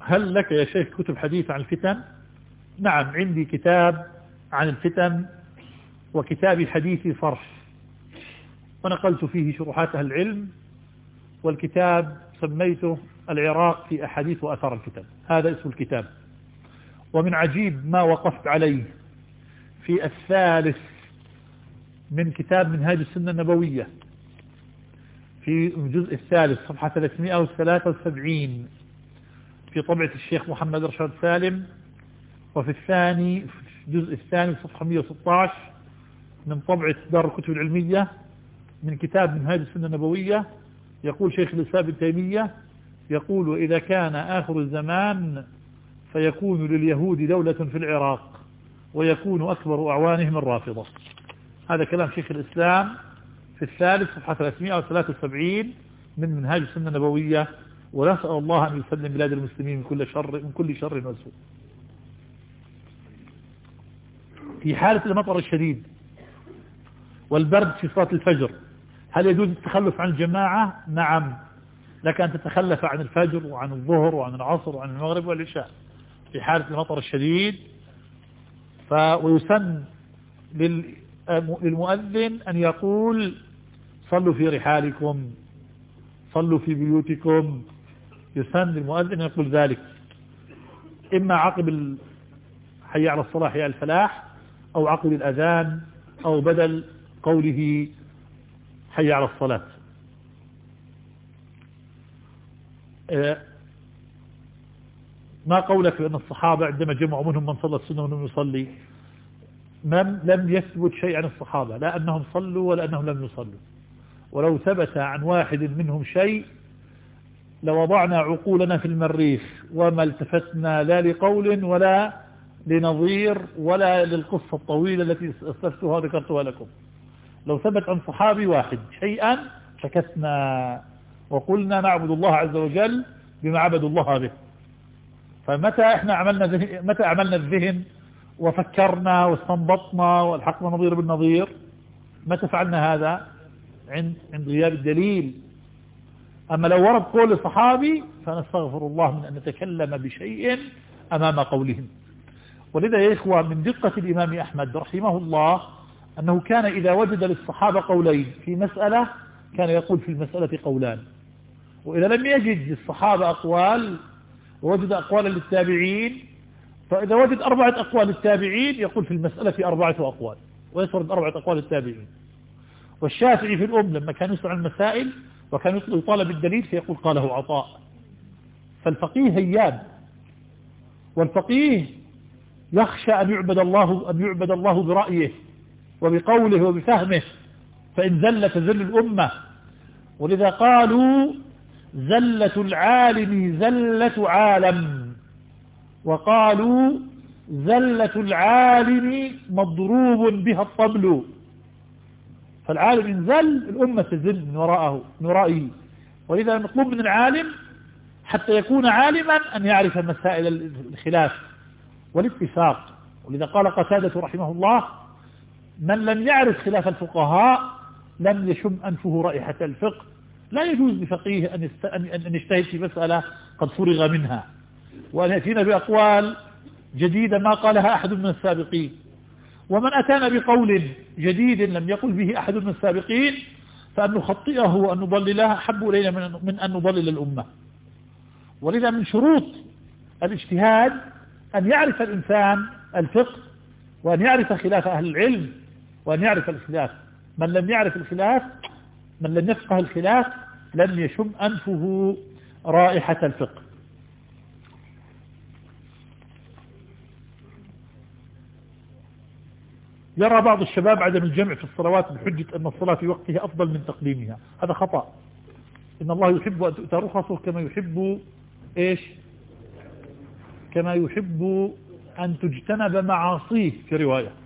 هل لك يا شيخ كتب حديث عن الفتن؟ نعم عندي كتاب عن الفتن وكتاب حديث صرف ونقلت فيه شروحات أهل العلم والكتاب سميته العراق في أحاديث وأثر الكتاب. هذا اسم الكتاب. ومن عجيب ما وقفت عليه في الثالث من كتاب منهاج السنة النبوية في الجزء الثالث صفحة 373 في طبعة الشيخ محمد رشاد سالم وفي الثاني في الجزء الثاني صفحة 116 من طبعة دار الكتب العلمية من كتاب منهاج السنة النبوية يقول شيخ الإسلام ابن تيمية يقول وإذا كان آخر الزمان فيكون لليهود دولة في العراق ويكون أكبر أعوانهم الرافضة. هذا كلام شيخ الإسلام في الثالث صفحة 373 من منهاج السنة النبوية ونسأل الله أن يسلم بلاد المسلمين من كل شر من كل شر وسوء. في حالة المطر الشديد والبرد في صلاة الفجر هل يجوز التخلف عن الجماعة؟ نعم. لك أن تتخلف عن الفجر وعن الظهر وعن العصر وعن المغرب والعشاء في حالة المطر الشديد. ف ويسن للمؤذن أن يقول صلوا في رحالكم صلوا في بيوتكم. يسن للمؤذن أن يقول ذلك. إما عقب حي على الصلاة حي على الفلاح أو عقب الأذان أو بدل قوله حي على الصلاة. آه، ما قولك بأن الصحابة عندما جمعوا منهم من صلى السنة ولم يصلي؟ من لم يثبت شيء عن الصحابة لا أنهم صلوا ولا أنهم لم يصلوا. ولو ثبت عن واحد منهم شيء لوضعنا عقولنا في المريخ وما التفتنا لا لقول ولا لنظير ولا للقصة الطويلة التي استفتها ذكرتها لكم. لو ثبت عن صحابي واحد شيئا شكسنا وقلنا نعبد الله عز وجل بما عبد الله به. فمتى إحنا عملنا متى عملنا الذهن وفكرنا واستنبطنا والحقنا نظير بالنظير متى فعلنا هذا؟ عند عند غياب الدليل. أما لو ورد قول الصحابي فنستغفر الله من أن نتكلم بشيء أمام قولهم. ولذا يا إخوة من دقة الإمام أحمد رحمه الله أنه كان إذا وجد للصحابة قولين في مسألة كان يقول في المسألة قولان. وإذا لم يجد للصحابة أقوال ووجد أقوالا للتابعين فإذا وجد أربعة أقوال للتابعين يقول في المسألة أربعة أقوال ويسرد أربعة أقوال للتابعين. والشافعي في الأم لما كان يسمع المسائل وكان يطالب بالدليل فيقول قاله عطاء. فالفقيه هياب والفقيه يخشى أن يعبد الله أن يعبد الله برأيه. وبقوله وبفهمه فإن زل تزل الأمة. ولذا قالوا زلة العالم زلة عالم. وقالوا زلة العالم مضروب بها الطبل. فالعالم إن زل الأمة تزل من وراءه من ورائه ولذا نطلب من العالم حتى يكون عالما أن يعرف مسائل الخلاف والاتفاق. ولذا قال قتادة رحمه الله من لم يعرف خلاف الفقهاء لم يشم أنفه رائحة الفقه. لا يجوز لفقيه أن, يست... أن يجتهد في مسألة قد فرغ منها. وأن يأتينا بأقوال جديدة ما قالها أحد من السابقين. ومن أتانا بقول جديد لم يقل به أحد من السابقين فأن نخطئه وأن نضلله أحب إلينا من أن نضلل الأمة. ولذا من شروط الاجتهاد أن يعرف الإنسان الفقه وأن يعرف خلاف أهل العلم. وأن يعرف الخلاف. من لم يعرف الخلاف من لم يفقه الخلاف لم يشم أنفه رائحة الفقه. يرى بعض الشباب عدم الجمع في الصلوات بحجة أن الصلاة في وقتها أفضل من تقديمها. هذا خطأ. إن الله يحب أن تؤتى رخصه كما يحب إيش؟ كما يحب أن تجتنب معاصيه في رواية.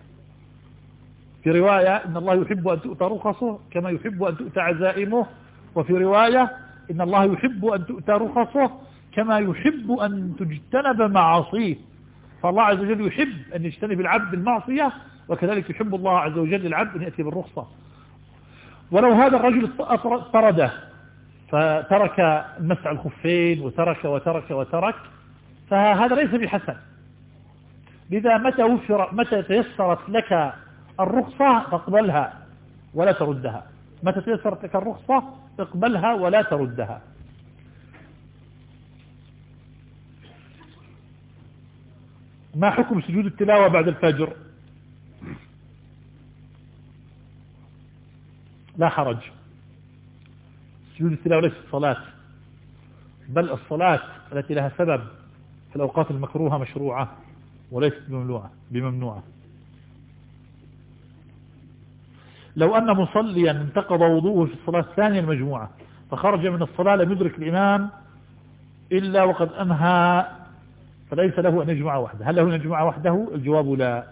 في رواية إن الله يحب أن تؤتى رخصه كما يحب أن تؤتى عزائمه. وفي رواية إن الله يحب أن تؤتى رخصه كما يحب أن تجتنب معاصيه. فالله عز وجل يحب أن يجتنب العبد المعصية وكذلك يحب الله عز وجل العبد أن يأتي بالرخصة. ولو هذا الرجل طرده فترك مسع الخفين وترك وترك وترك فهذا ليس بحسن. لذا متى وفر متى تيسرت لك الرخصة فاقبلها ولا تردها. متى تيسرت لك الرخصة اقبلها ولا تردها. ما حكم سجود التلاوة بعد الفجر؟ لا حرج. سجود التلاوة ليست صلاة بل الصلاة التي لها سبب في الأوقات المكروهة مشروعة وليست بممنوعة بممنوعة. لو أن مصليا انتقض وضوءه في الصلاة الثانية المجموعة فخرج من الصلاة لم يدرك الإمام إلا وقد أنهى فليس له أن يجمع وحده. هل له أن يجمع وحده؟ الجواب لا.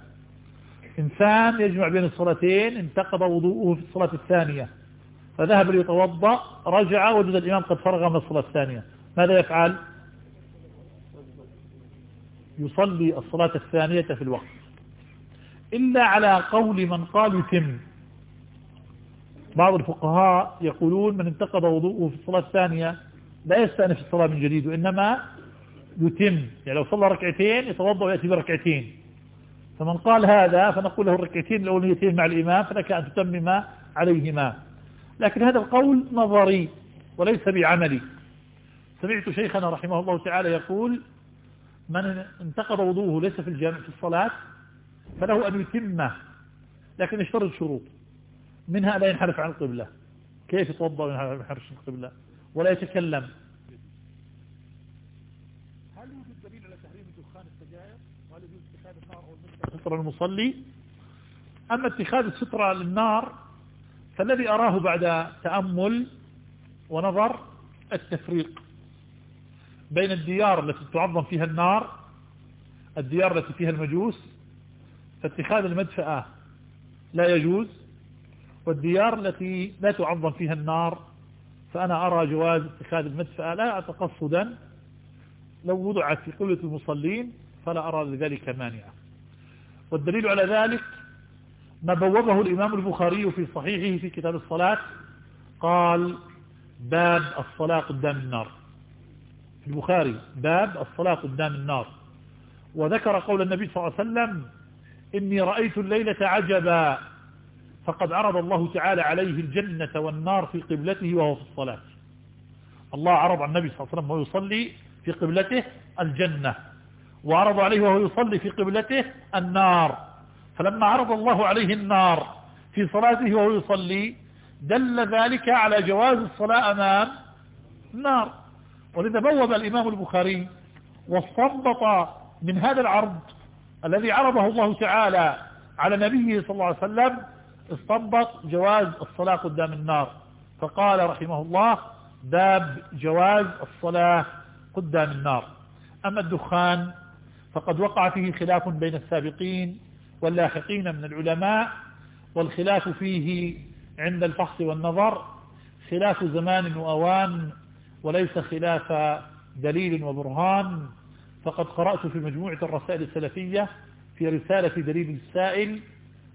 إنسان يجمع بين الصلاتين انتقض وضوءه في الصلاة الثانية فذهب ليتوضأ رجع وجد الإمام قد فرغ من الصلاة الثانية. ماذا يفعل؟ يصلي الصلاة الثانية في الوقت. إلا على قول من قال يتم. بعض الفقهاء يقولون من انتقض وضوءه في الصلاة الثانية لا يستأنف الصلاة من جديد وإنما يتم. يعني لو صلى ركعتين يتوضأ ويأتي بركعتين. فمن قال هذا فنقول له الركعتين الأوليتين مع الإمام فلك أن تتمم عليهما. لكن هذا القول نظري وليس بعملي. سمعت شيخنا رحمه الله تعالى يقول من انتقض وضوءه ليس في الجامع في الصلاة فله أن يتمه لكن يشترط شروط. منها لا ينحرف عن القبلة. كيف يتوضأ وينحرف عن القبلة؟ ولا يتكلم. هل يوجد دليل على تحريم دخان السجاير؟ وهل يجوز اتخاذ النار أو سترة المصلي. أما اتخاذ السترة للنار فالذي أراه بعد تأمل ونظر التفريق بين الديار التي تعظم فيها النار الديار التي فيها المجوس فاتخاذ المدفأة لا يجوز. والديار التي لا تعظم فيها النار فأنا أرى جواز اتخاذ المدفأة لا تقصدا لو وضعت في قبلة المصلين فلا أرى لذلك مانعا والدليل على ذلك ما بوضه الإمام البخاري في صحيحه في كتاب الصلاة قال باب الصلاة قدام النار. في البخاري باب الصلاة قدام النار. وذكر قول النبي صلى الله عليه وسلم إني رأيت الليلة عجبا. فقد عرض الله تعالى عليه الجنة والنار في قبلته وهو في الصلاة. الله عرض على النبي صلى الله عليه وسلم وهو يصلي في قبلته الجنة وعرض عليه وهو يصلي في قبلته النار. فلما عرض الله عليه النار في صلاته وهو يصلي دل ذلك على جواز الصلاة أمام النار. ولذا بوب الإمام البخاري واستنبط من هذا العرض الذي عرضه الله تعالى على نبيه صلى الله عليه وسلم استنبط جواز الصلاة قدام النار. فقال رحمه الله باب جواز الصلاة قدام النار. أما الدخان فقد وقع فيه خلاف بين السابقين واللاحقين من العلماء والخلاف فيه عند الفحص والنظر. خلاف زمان وأوان وليس خلاف دليل وبرهان. فقد قرأت في مجموعة الرسائل السلفية في رسالة دليل السائل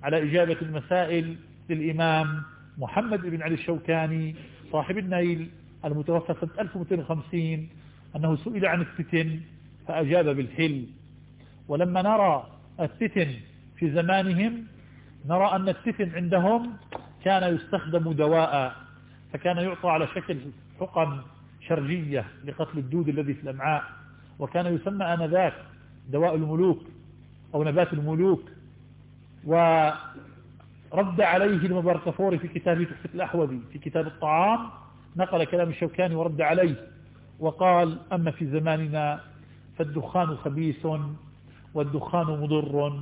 على إجابة المسائل للإمام محمد بن علي الشوكاني صاحب النيل المتوفى سنة 1250 أنه سئل عن الفتن فأجاب بالحل. ولما نرى الفتن في زمانهم نرى أن الفتن عندهم كان يستخدم دواء فكان يعطى على شكل حقن شرجية لقتل الدود الذي في الأمعاء وكان يسمى آنذاك دواء الملوك أو نبات الملوك. ورد عليه المبركفوري في كتابه تحفة الأحوذي في كتاب الطعام نقل كلام الشوكاني ورد عليه وقال أما في زماننا فالدخان خبيث والدخان مضر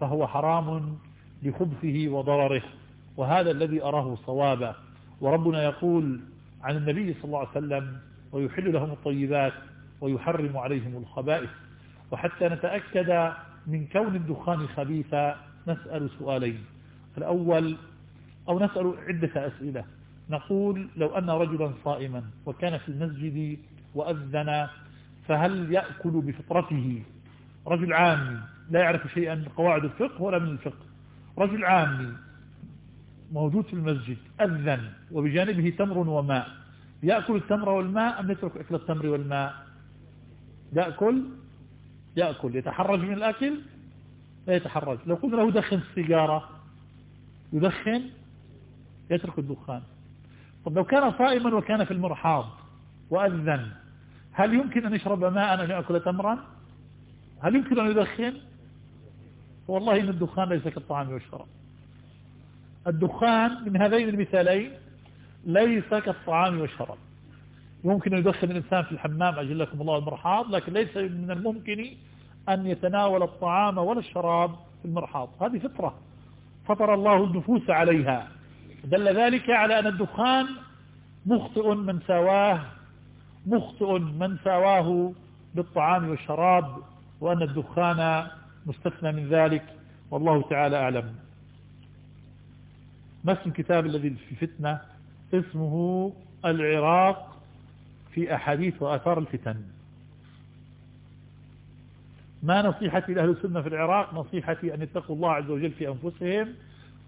فهو حرام لخبثه وضرره وهذا الذي أراه صوابا. وربنا يقول عن النبي صلى الله عليه وسلم ويحل لهم الطيبات ويحرم عليهم الخبائث. وحتى نتأكد من كون الدخان خبيثا نسأل سؤالين. الأول أو نسأل عدة أسئلة. نقول لو أن رجلا صائما وكان في المسجد وأذن فهل يأكل بفطرته؟ رجل عامي لا يعرف شيئا من قواعد الفقه ولا من الفقه. رجل عامي موجود في المسجد أذن وبجانبه تمر وماء. يأكل التمر والماء أم يترك أكل التمر والماء؟ يأكل يأكل. يتحرج من الأكل لا يتحرج لو قلنا له دخن السيجارة يدخن يترك الدخان. طب لو كان صائما وكان في المرحاض وأذن هل يمكن أن يشرب ماء أن يأكل تمرا؟ هل يمكن أن يدخن؟ والله إن الدخان ليس كالطعام والشراب. الدخان من هذين المثالين ليس كالطعام والشراب. يمكن أن يدخن الإنسان في الحمام أجلكم الله المرحاض لكن ليس من الممكن أن يتناول الطعام ولا الشراب في المرحاض. هذه فطرة. فطر الله النفوس عليها. دل ذلك على أن الدخان مخطئ من سواه مخطئ من سواه بالطعام والشراب وأن الدخان مستثنى من ذلك. والله تعالى أعلم. ما اسم الكتاب الذي في فتنة؟ اسمه العراق في أحاديث وآثار الفتن. ما نصيحتي لأهل السنة في العراق؟ نصيحتي أن يتقوا الله عز وجل في أنفسهم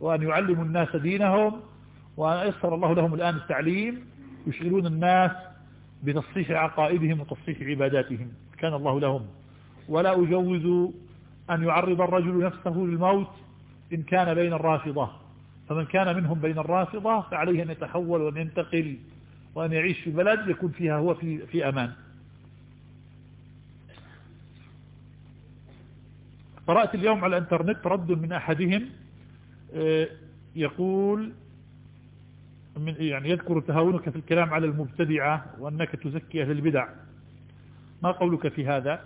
وأن يعلموا الناس دينهم وأن يسر الله لهم الآن التعليم يشغلون الناس بتصحيح عقائدهم وتصحيح عباداتهم. كان الله لهم. ولا أجوز أن يعرض الرجل نفسه للموت إن كان بين الرافضة. فمن كان منهم بين الرافضة فعليه أن يتحول وأن ينتقل وأن يعيش في بلد يكون فيها هو في, في أمان. قرأت اليوم على الانترنت رد من أحدهم آه، يقول من يعني يذكر تهاونك في الكلام على المبتدعة وأنك تزكي أهل البدع. ما قولك في هذا؟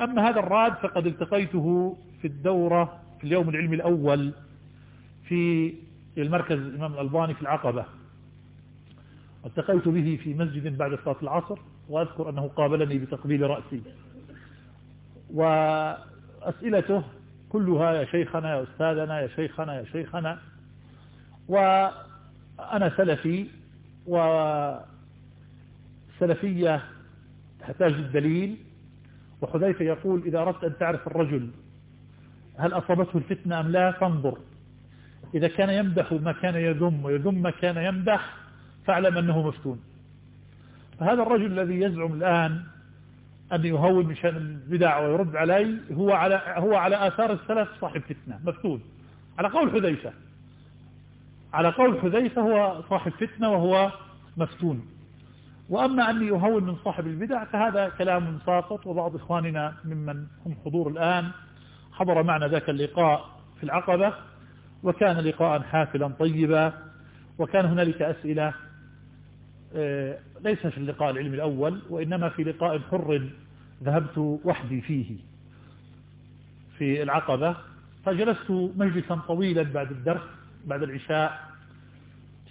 أما هذا الراد فقد التقيته في الدورة في اليوم العلمي الأول في المركز الإمام الألباني في العقبة. التقيت به في مسجد بعد صلاة العصر وأذكر أنه قابلني بتقبيل رأسي. وأسئلته كلها يا شيخنا يا أستاذنا يا شيخنا يا شيخنا. وأنا سلفي وسلفية تحتاج الدليل وحذيفة يقول إذا أردت أن تعرف الرجل هل أصابته الفتنة أم لا فانظر. إذا كان يمدح ما كان يذم ويذم ما كان يمدح فاعلم أنه مفتون. فهذا الرجل الذي يزعم الآن أن يهون من شأن البدع ويرد علي هو على هو على آثار السلف صاحب فتنة مفتون. على قول حذيفة. على قول حذيفة هو صاحب فتنة وهو مفتون. وأما أني يهون من صاحب البدع فهذا كلام ساقط وبعض إخواننا ممن هم حضور الآن حضر معنا ذاك اللقاء في العقبة وكان لقاء حافلا طيبا وكان هنالك أسئلة ليس في اللقاء العلمي الأول وإنما في لقاء حر ذهبت وحدي فيه. في العقبة فجلست مجلسا طويلا بعد الدرس بعد العشاء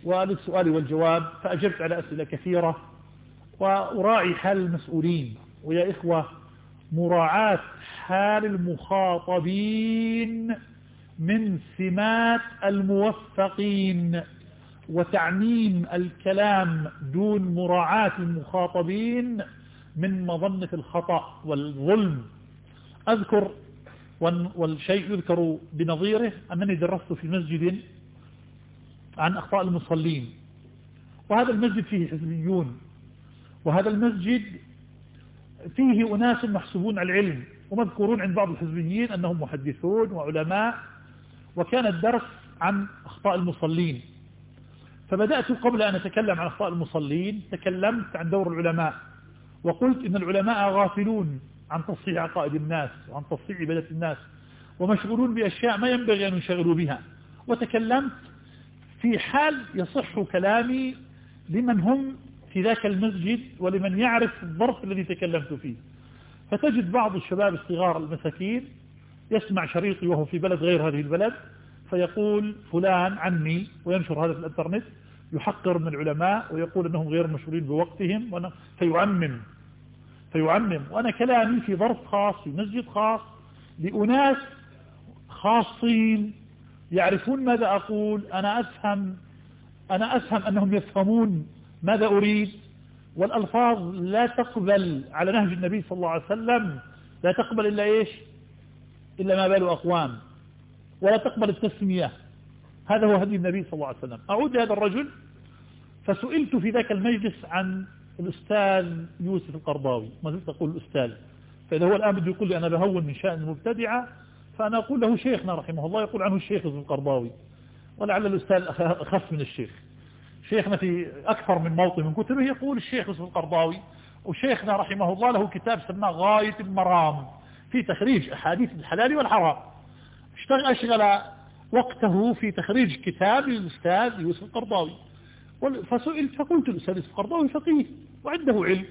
وللسؤال والجواب فأجبت على أسئلة كثيرة وأراعي حال المسؤولين. ويا إخوة مراعاة حال المخاطبين من سمات الموفقين. وتعميم الكلام دون مراعاة المخاطبين من مظنة الخطأ والظلم. أذكر والشيء يذكر بنظيره أنني درست في مسجد عن أخطاء المصلين. وهذا المسجد فيه حزبيون. وهذا المسجد فيه أناس محسوبون على العلم. ومذكورون عند بعض الحزبيين أنهم محدثون وعلماء. وكان الدرس عن أخطاء المصلين. فبدأت قبل أن أتكلم عن أخطاء المصلين تكلمت عن دور العلماء وقلت إن العلماء غافلون عن تصحيح عقائد الناس وعن تصحيح عبادة الناس ومشغولون بأشياء ما ينبغي أن ينشغلوا بها. وتكلمت في حال يصح كلامي لمن هم في ذاك المسجد ولمن يعرف الظرف الذي تكلمت فيه. فتجد بعض الشباب الصغار المساكين يسمع شريطي وهو في بلد غير هذه البلد فيقول فلان عني وينشر هذا في الانترنت يحقر من العلماء ويقول إنهم غير مشغولين بوقتهم فيعمم. فيعمم. وأنا كلامي في ظرف خاص في مسجد خاص لأناس خاصين يعرفون ماذا أقول أنا أفهم أنا أفهم أنهم يفهمون ماذا أريد. والألفاظ لا تقبل على نهج النبي صلى الله عليه وسلم لا تقبل إلا إيش؟ إلا ما بال أقوام. ولا تقبل التسمية. هذا هو هدي النبي صلى الله عليه وسلم. أعود لهذا الرجل فسئلت في ذاك المجلس عن الأستاذ يوسف القرضاوي. ما زلت أقول الأستاذ. فإذا هو الآن بده يقول لي أنا بهون من شأن المبتدعة فأنا أقول له شيخنا رحمه الله يقول عنه الشيخ يوسف القرضاوي. ولعل الأستاذ أخف من الشيخ. شيخنا في أكثر من موطن من كتبه يقول الشيخ يوسف القرضاوي وشيخنا رحمه الله له كتاب سماه غاية المرام في تخريج أحاديث الحلال والحرام. أشغل وقته في تخريج كتاب الأستاذ يوسف القرضاوي. فسئلت فقلت الأستاذ يوسف القرضاوي فقيه وعنده علم.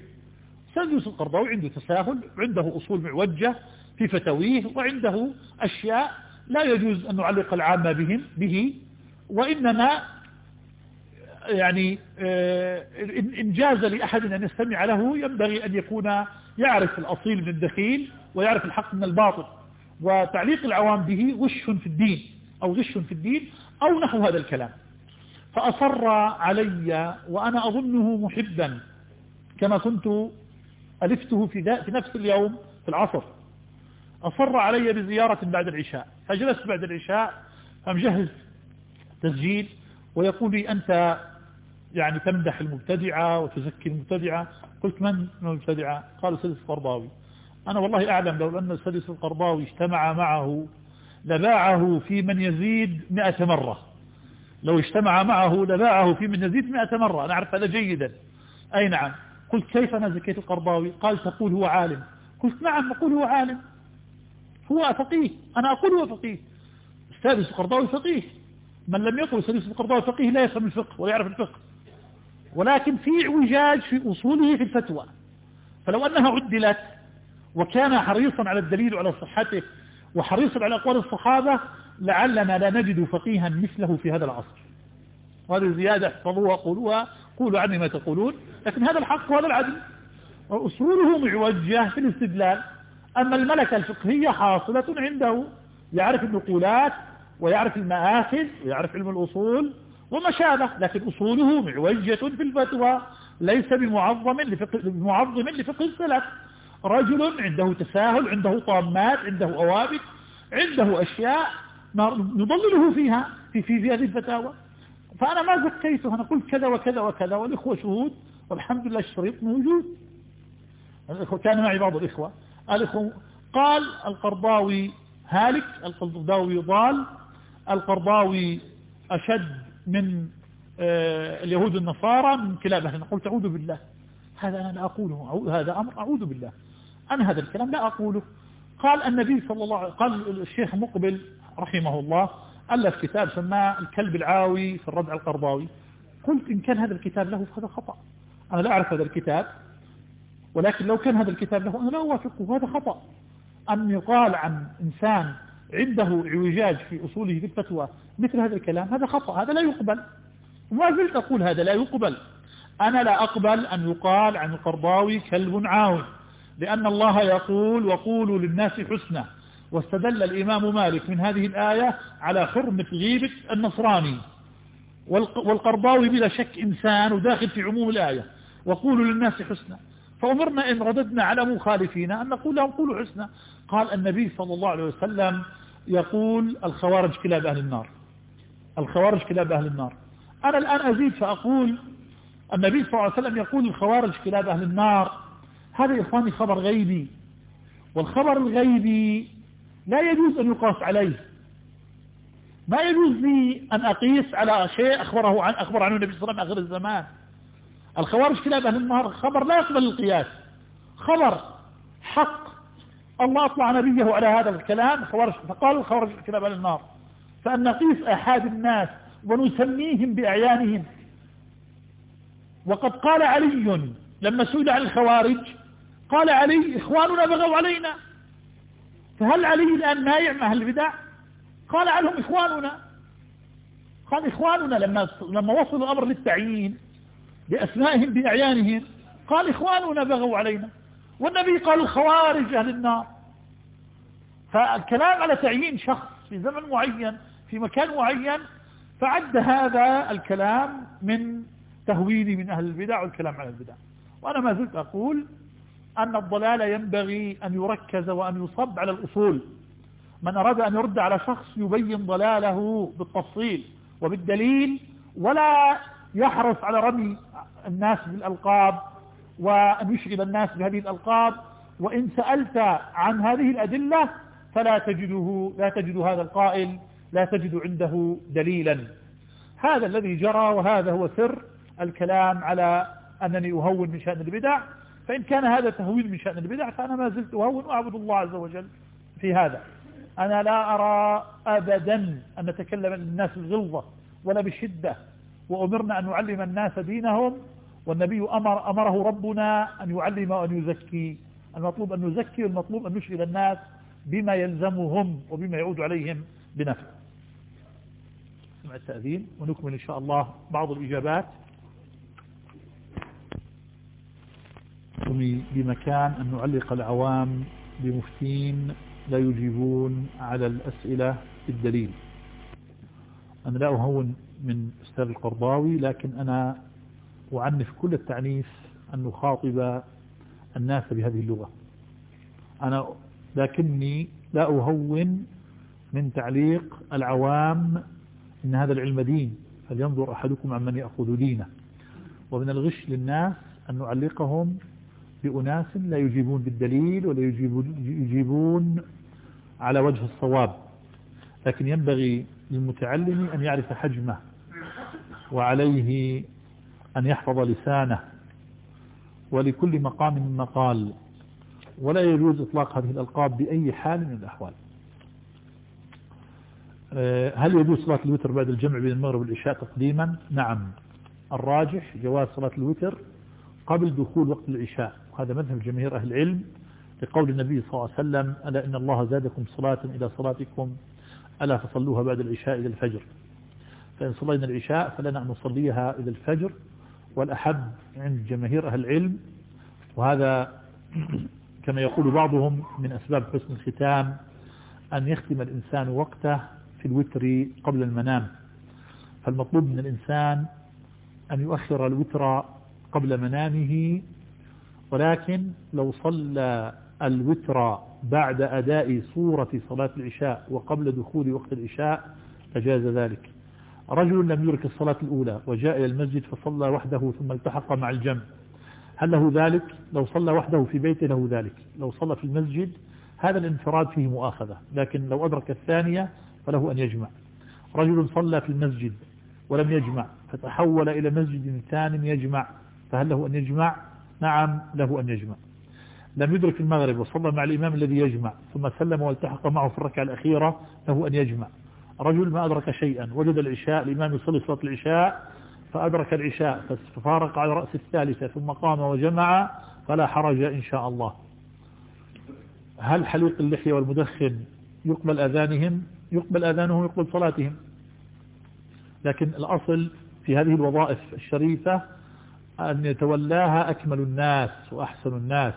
الأستاذ يوسف القرضاوي عنده تساهل وعنده أصول معوجة في فتاويه وعنده أشياء لا يجوز أن نعلق العامة بهم به وإنما يعني آه، إن جاز لأحد أن يستمع له ينبغي أن يكون يعرف الأصيل من الدخيل ويعرف الحق من الباطل. وتعليق العوام به غش في الدين أو غش في الدين أو نحو هذا الكلام. فأصر علي وأنا أظنه محبا كما كنت ألفته في, في نفس اليوم في العصر. أصر علي بزيارة بعد العشاء. فجلست بعد العشاء فمجهز تسجيل ويقول لي أنت يعني تمدح المبتدعة وتزكي المبتدعة. قلت من المبتدعة؟ قال سدس القرضاوي أنا والله أعلم لو أن سدس القرضاوي اجتمع معه لباعه في من يزيد مئة مرة. لو اجتمع معه لباعه في من يزيد مئة مرة. أنا أعرف هذا جيدا. أي نعم. قلت كيف أنا زكيت القرضاوي؟ قال تقول هو عالم. قلت نعم أقول هو عالم. هو فقيه. أنا أقول هو فقيه. السادس القرضاوي فقيه. من لم يقل السادس القرضاوي فقيه لا يفهم الفقه ولا يعرف الفقه. ولكن في اعوجاج في أصوله في الفتوى. فلو أنها عدلت وكان حريصا على الدليل وعلى صحته وحريصا على أقوال الصحابة لعلنا لا نجد فقيها مثله في هذا العصر. وهذه زيادة احفظوها قولوها قولوا عني ما تقولون لكن هذا الحق وهذا العدل. وأصوله معوجة في الاستدلال أما الملكة الفقهية حاصلة عنده يعرف النقولات ويعرف المآخذ ويعرف علم الأصول وما شابه لكن أصوله معوجة في الفتوى ليس بمعظم لفقه, بمعظم لفقه السلف. رجل عنده تساهل عنده طامات عنده أوابت عنده أشياء نضلله فيها في في هذه الفتاوى. فأنا ما زكيته أنا قلت كذا وكذا وكذا والإخوة شهود والحمد لله الشريط موجود. كان معي بعض الإخوة. الإخوة قال القرضاوي هالك القرضاوي ضال القرضاوي أشد من آه، اليهود النصارى من كلاب أهلنا قلت أعوذ بالله. هذا أنا لا أقوله هذا أمر أعوذ بالله. أنا هذا الكلام لا أقوله. قال النبي صلى الله عليه قال الشيخ مقبل رحمه الله ألف كتاب سماه الكلب العاوي في الردع القرضاوي. قلت إن كان هذا الكتاب له فهذا خطأ. أنا لا أعرف هذا الكتاب ولكن لو كان هذا الكتاب له أنا لا أوافقه هذا خطأ. أن يقال عن إنسان عنده اعوجاج في أصوله في الفتوى مثل هذا الكلام هذا خطأ هذا لا يقبل. وما زلت أقول هذا لا يقبل. أنا لا أقبل أن يقال عن القرضاوي كلب عاون لأن الله يقول وقولوا للناس حسنا واستدل الإمام مالك من هذه الآية على حرمة غيبة النصراني. والقرضاوي بلا شك إنسان وداخل في عموم الآية. وقولوا للناس حسنا فأمرنا إن رددنا على مخالفينا أن نقول لهم قولوا حسنا قال النبي صلى الله عليه وسلم يقول الخوارج كلاب أهل النار. الخوارج كلاب أهل النار. أنا الآن أزيد فأقول النبي صلى الله عليه وسلم يقول الخوارج كلاب أهل النار هذا يا إخواني خبر غيبي والخبر الغيبي لا يجوز أن يقاس عليه. ما يجوز لي أن أقيس على شيء أخبره عن أخبر عنه النبي صلى الله عليه وسلم آخر الزمان. الخوارج كلاب أهل النار خبر لا يقبل القياس. خبر حق. الله أطلع نبيه على هذا الكلام. خوارج فقالوا الخوارج كلاب أهل النار فأن نقيس أحد الناس ونسميهم بأعيانهم. وقد قال علي لما سئل عن الخوارج قال علي إخواننا بغوا علينا. فهل علي الآن نايع مع البدع قال عنهم إخواننا. قال إخواننا لما لما وصل الأمر للتعيين بأسمائهم بأعيانهم قال إخواننا بغوا علينا. والنبي قال الخوارج أهل النار. فالكلام على تعيين شخص في زمن معين في مكان معين فعد هذا الكلام من تهويل من أهل البدع والكلام على البدع وأنا ما زلت أقول أن الضلال ينبغي أن يركز وأن يصب على الأصول. من أراد أن يرد على شخص يبين ضلاله بالتفصيل وبالدليل ولا يحرص على رمي الناس بالألقاب وأن يشغل الناس بهذه الألقاب. وإن سألت عن هذه الأدلة فلا تجده لا تجد هذا القائل لا تجد عنده دليلا. هذا الذي جرى وهذا هو سر الكلام على أنني أهون من شأن البدع. فإن كان هذا تهويل من شأن البدع فأنا ما زلت أهون وأعبد الله عز وجل في هذا. أنا لا أرى أبدا أن نتكلم للناس الغلظة ولا بالشدة. وأمرنا أن نعلم الناس دينهم والنبي أمر أمره ربنا أن يعلم وأن يزكي. المطلوب أن يزكي والمطلوب أن يشغل الناس بما يلزمهم وبما يعود عليهم بنفع مع التأذين ونكمل إن شاء الله بعض الإجابات. بمكان أن نعلق العوام بمفتين لا يجيبون على الأسئلة بالدليل. أنا لا أهون من أستاذ القرضاوي لكن أنا أعنف كل التعنيف أن نخاطب الناس بهذه اللغة. أنا لكني لا أهون من تعليق العوام إن هذا العلم دين. فلينظر أحدكم عمن يأخذ دينه. ومن الغش للناس أن نعلقهم بأناس لا يجيبون بالدليل ولا يجيبون على وجه الصواب. لكن ينبغي للمتعلم أن يعرف حجمه وعليه أن يحفظ لسانه. ولكل مقام مقال. ولا يجوز إطلاق هذه الألقاب بأي حال من الأحوال. آه، هل يجوز صلاة الوتر بعد الجمع بين المغرب والعشاء تقديما؟ نعم. الراجح جواز صلاة الوتر قبل دخول وقت العشاء. وهذا مذهب جماهير أهل العلم لقول النبي صلى الله عليه وسلم ألا إن الله زادكم صلاة إلى صلاتكم ألا فصلوها بعد العشاء إلى الفجر. فإن صلينا العشاء فلنا أن نصليها إلى الفجر. والأحب عند جماهير أهل العلم وهذا كما يقول بعضهم من أسباب حسن الختام أن يختم الإنسان وقته في الوتر قبل المنام. فالمطلوب من الإنسان أن يؤخر الوتر قبل منامه ولكن لو صلى الوتر بعد أداء صورة صلاة العشاء وقبل دخول وقت العشاء فجاز ذلك. رجل لم يدرك الصلاة الأولى وجاء إلى المسجد فصلى وحده ثم التحق مع الجمع. هل له ذلك؟ لو صلى وحده في بيته له ذلك. لو صلى في المسجد هذا الانفراد فيه مؤاخذة لكن لو أدرك الثانية فله أن يجمع. رجل صلى في المسجد ولم يجمع فتحول إلى مسجد ثان يجمع فهل له أن يجمع؟ نعم له أن يجمع. لم يدرك المغرب وصلى مع الإمام الذي يجمع ثم سلم والتحق معه في الركعة الأخيرة له أن يجمع. رجل ما أدرك شيئا وجد العشاء الإمام يصلي صلاة العشاء فأدرك العشاء ففارق على رأس الثالثة ثم قام وجمع فلا حرج إن شاء الله. هل حليق اللحية والمدخن يقبل أذانهم؟ يقبل أذانهم يقبل صلاتهم. لكن الأصل في هذه الوظائف الشريفة أن يتولاها أكمل الناس وأحسن الناس.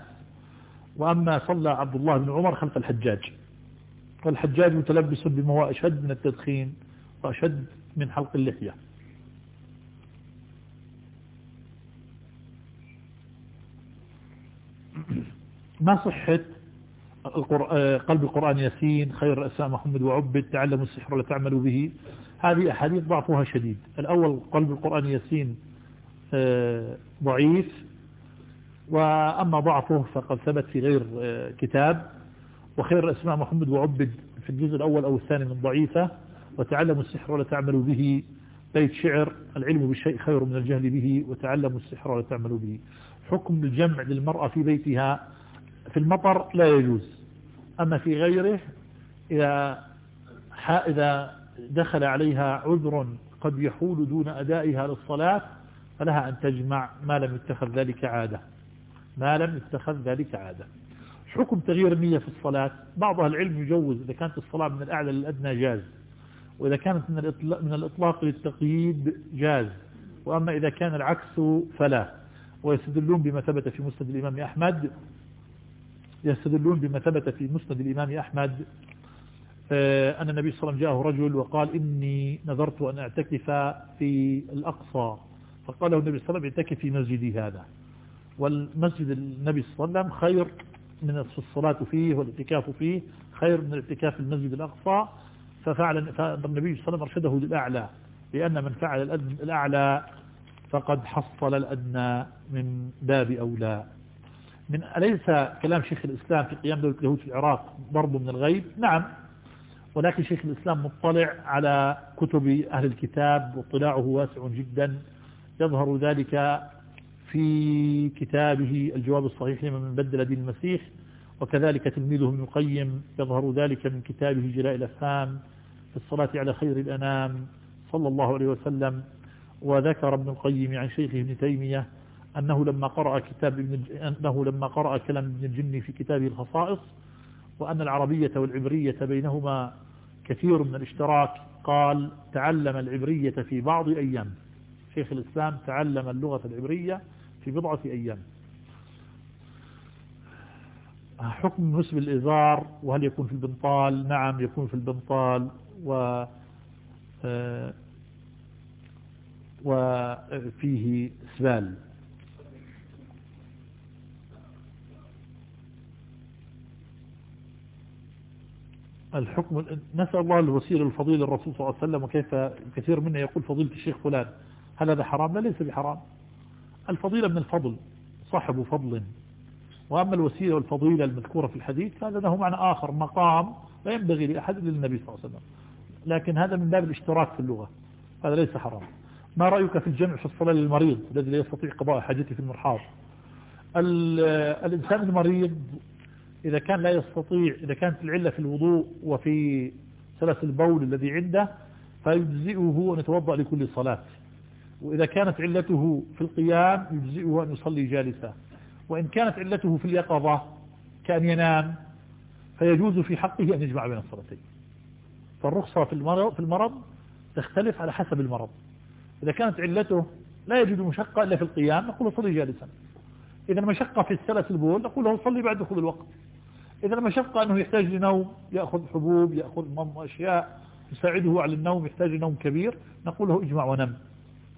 وأما صلى عبد الله بن عمر خلف الحجاج. والحجاج متلبس بما هو أشد من التدخين وأشد من حلق اللحية. ما صحة قلب القرآن ياسين خير الأسماء محمد وعبد تعلموا السحر ولا تعملوا به؟ هذه أحاديث ضعفها شديد. الأول قلب القرآن ياسين ضعيف وأما ضعفه فقد ثبت في غير آه، كتاب. وخير الأسماء محمد وعبد في الجزء الأول أو الثاني من ضعيفة. وتعلموا السحر ولا تعملوا به. بيت شعر العلم بالشيء خير من الجهل به. وتعلموا السحر ولا تعملوا به. حكم الجمع للمرأة في بيتها في المطر لا يجوز. أما في غيره إذا إذا دخل عليها عذر قد يحول دون أدائها للصلاة فلها أن تجمع ما لم يتخذ ذلك عادة. ما لم يتخذ ذلك عادة. حكم تغيير النية في الصلاة بعض العلم يجوز إذا كانت الصلاة من الأعلى للأدنى جاز وإذا كانت من الإطلاق, من الإطلاق للتقييد جاز وأما إذا كان العكس فلا. ويستدلون بما ثبت في مسند الإمام أحمد يستدلون بما ثبت في مسند الإمام أحمد. آه، أن النبي صلى الله عليه وسلم جاءه رجل وقال إني نذرت أن أعتكف في الأقصى. فقال له النبي صلى الله عليه وسلم اعتكف في مسجدي هذا. والمسجد النبي صلى الله عليه وسلم خير من الصلاة فيه والاعتكاف فيه خير من الاعتكاف في المسجد الأقصى. ففعل فالنبي صلى الله عليه وسلم أرشده للأعلى لأن من فعل الأعلى فقد حصل الأدنى من باب أولى. من أليس كلام شيخ الإسلام في قيام دولة اليهود في العراق ضرب من الغيب؟ نعم. ولكن شيخ الإسلام مطلع على كتب أهل الكتاب واطلاعه واسع جدا. يظهر ذلك في كتابه الجواب الصحيح لمن بدل دين المسيح وكذلك تلميذه ابن القيم يظهر ذلك من كتابه جلاء الأفهام في الصلاة على خير الأنام صلى الله عليه وسلم وذكر ابن القيم عن شيخه ابن تيمية أنه لما قرأ كتاب ابن أنه لما قرأ كلام ابن الجني في كتابه الخصائص وأن العربية والعبرية بينهما كثير من الاشتراك قال تعلم العبرية في بعض أيام. شيخ الإسلام تعلم اللغة العبرية في بضعة أيام. حكم نسب الإزار وهل يكون في البنطال؟ نعم يكون في البنطال. و آه، وفيه سبال الحكم نسأل الله الوسيلة الفضيل الرسول صلى الله عليه وسلم وكيف كثير منا يقول فضيلة الشيخ فلان. هل هذا حرام؟ لا ليس بحرام. الفضيلة من الفضل صاحب فضل. وأما الوسيلة والفضيلة المذكورة في الحديث فهذا له معنى آخر مقام لا ينبغي لأحد إلا النبي صلى الله عليه وسلم. لكن هذا من باب الاشتراك في اللغة هذا ليس حرام. ما رأيك في الجمع في الصلاة للمريض الذي لا يستطيع قضاء حاجته في المرحاض؟ الإنسان المريض إذا كان لا يستطيع إذا كانت العلة في الوضوء وفي سلس البول الذي عنده فيجزئه أن يتوضأ لكل صلاة. وإذا كانت علته في القيام يجزئه أن يصلي جالسا. وإن كانت علته في اليقظة كأن ينام فيجوز في حقه أن يجمع بين الصلاتين. فالرخصة في المرض, في المرض تختلف على حسب المرض. إذا كانت علته لا يجد مشقة إلا في القيام نقول صلي جالسا. إذا المشقة في السلس البول نقول له صلي بعد دخول الوقت. إذا المشقة أنه يحتاج لنوم يأخذ حبوب يأخذ أشياء تساعده على النوم يحتاج لنوم كبير نقول له اجمع ونم.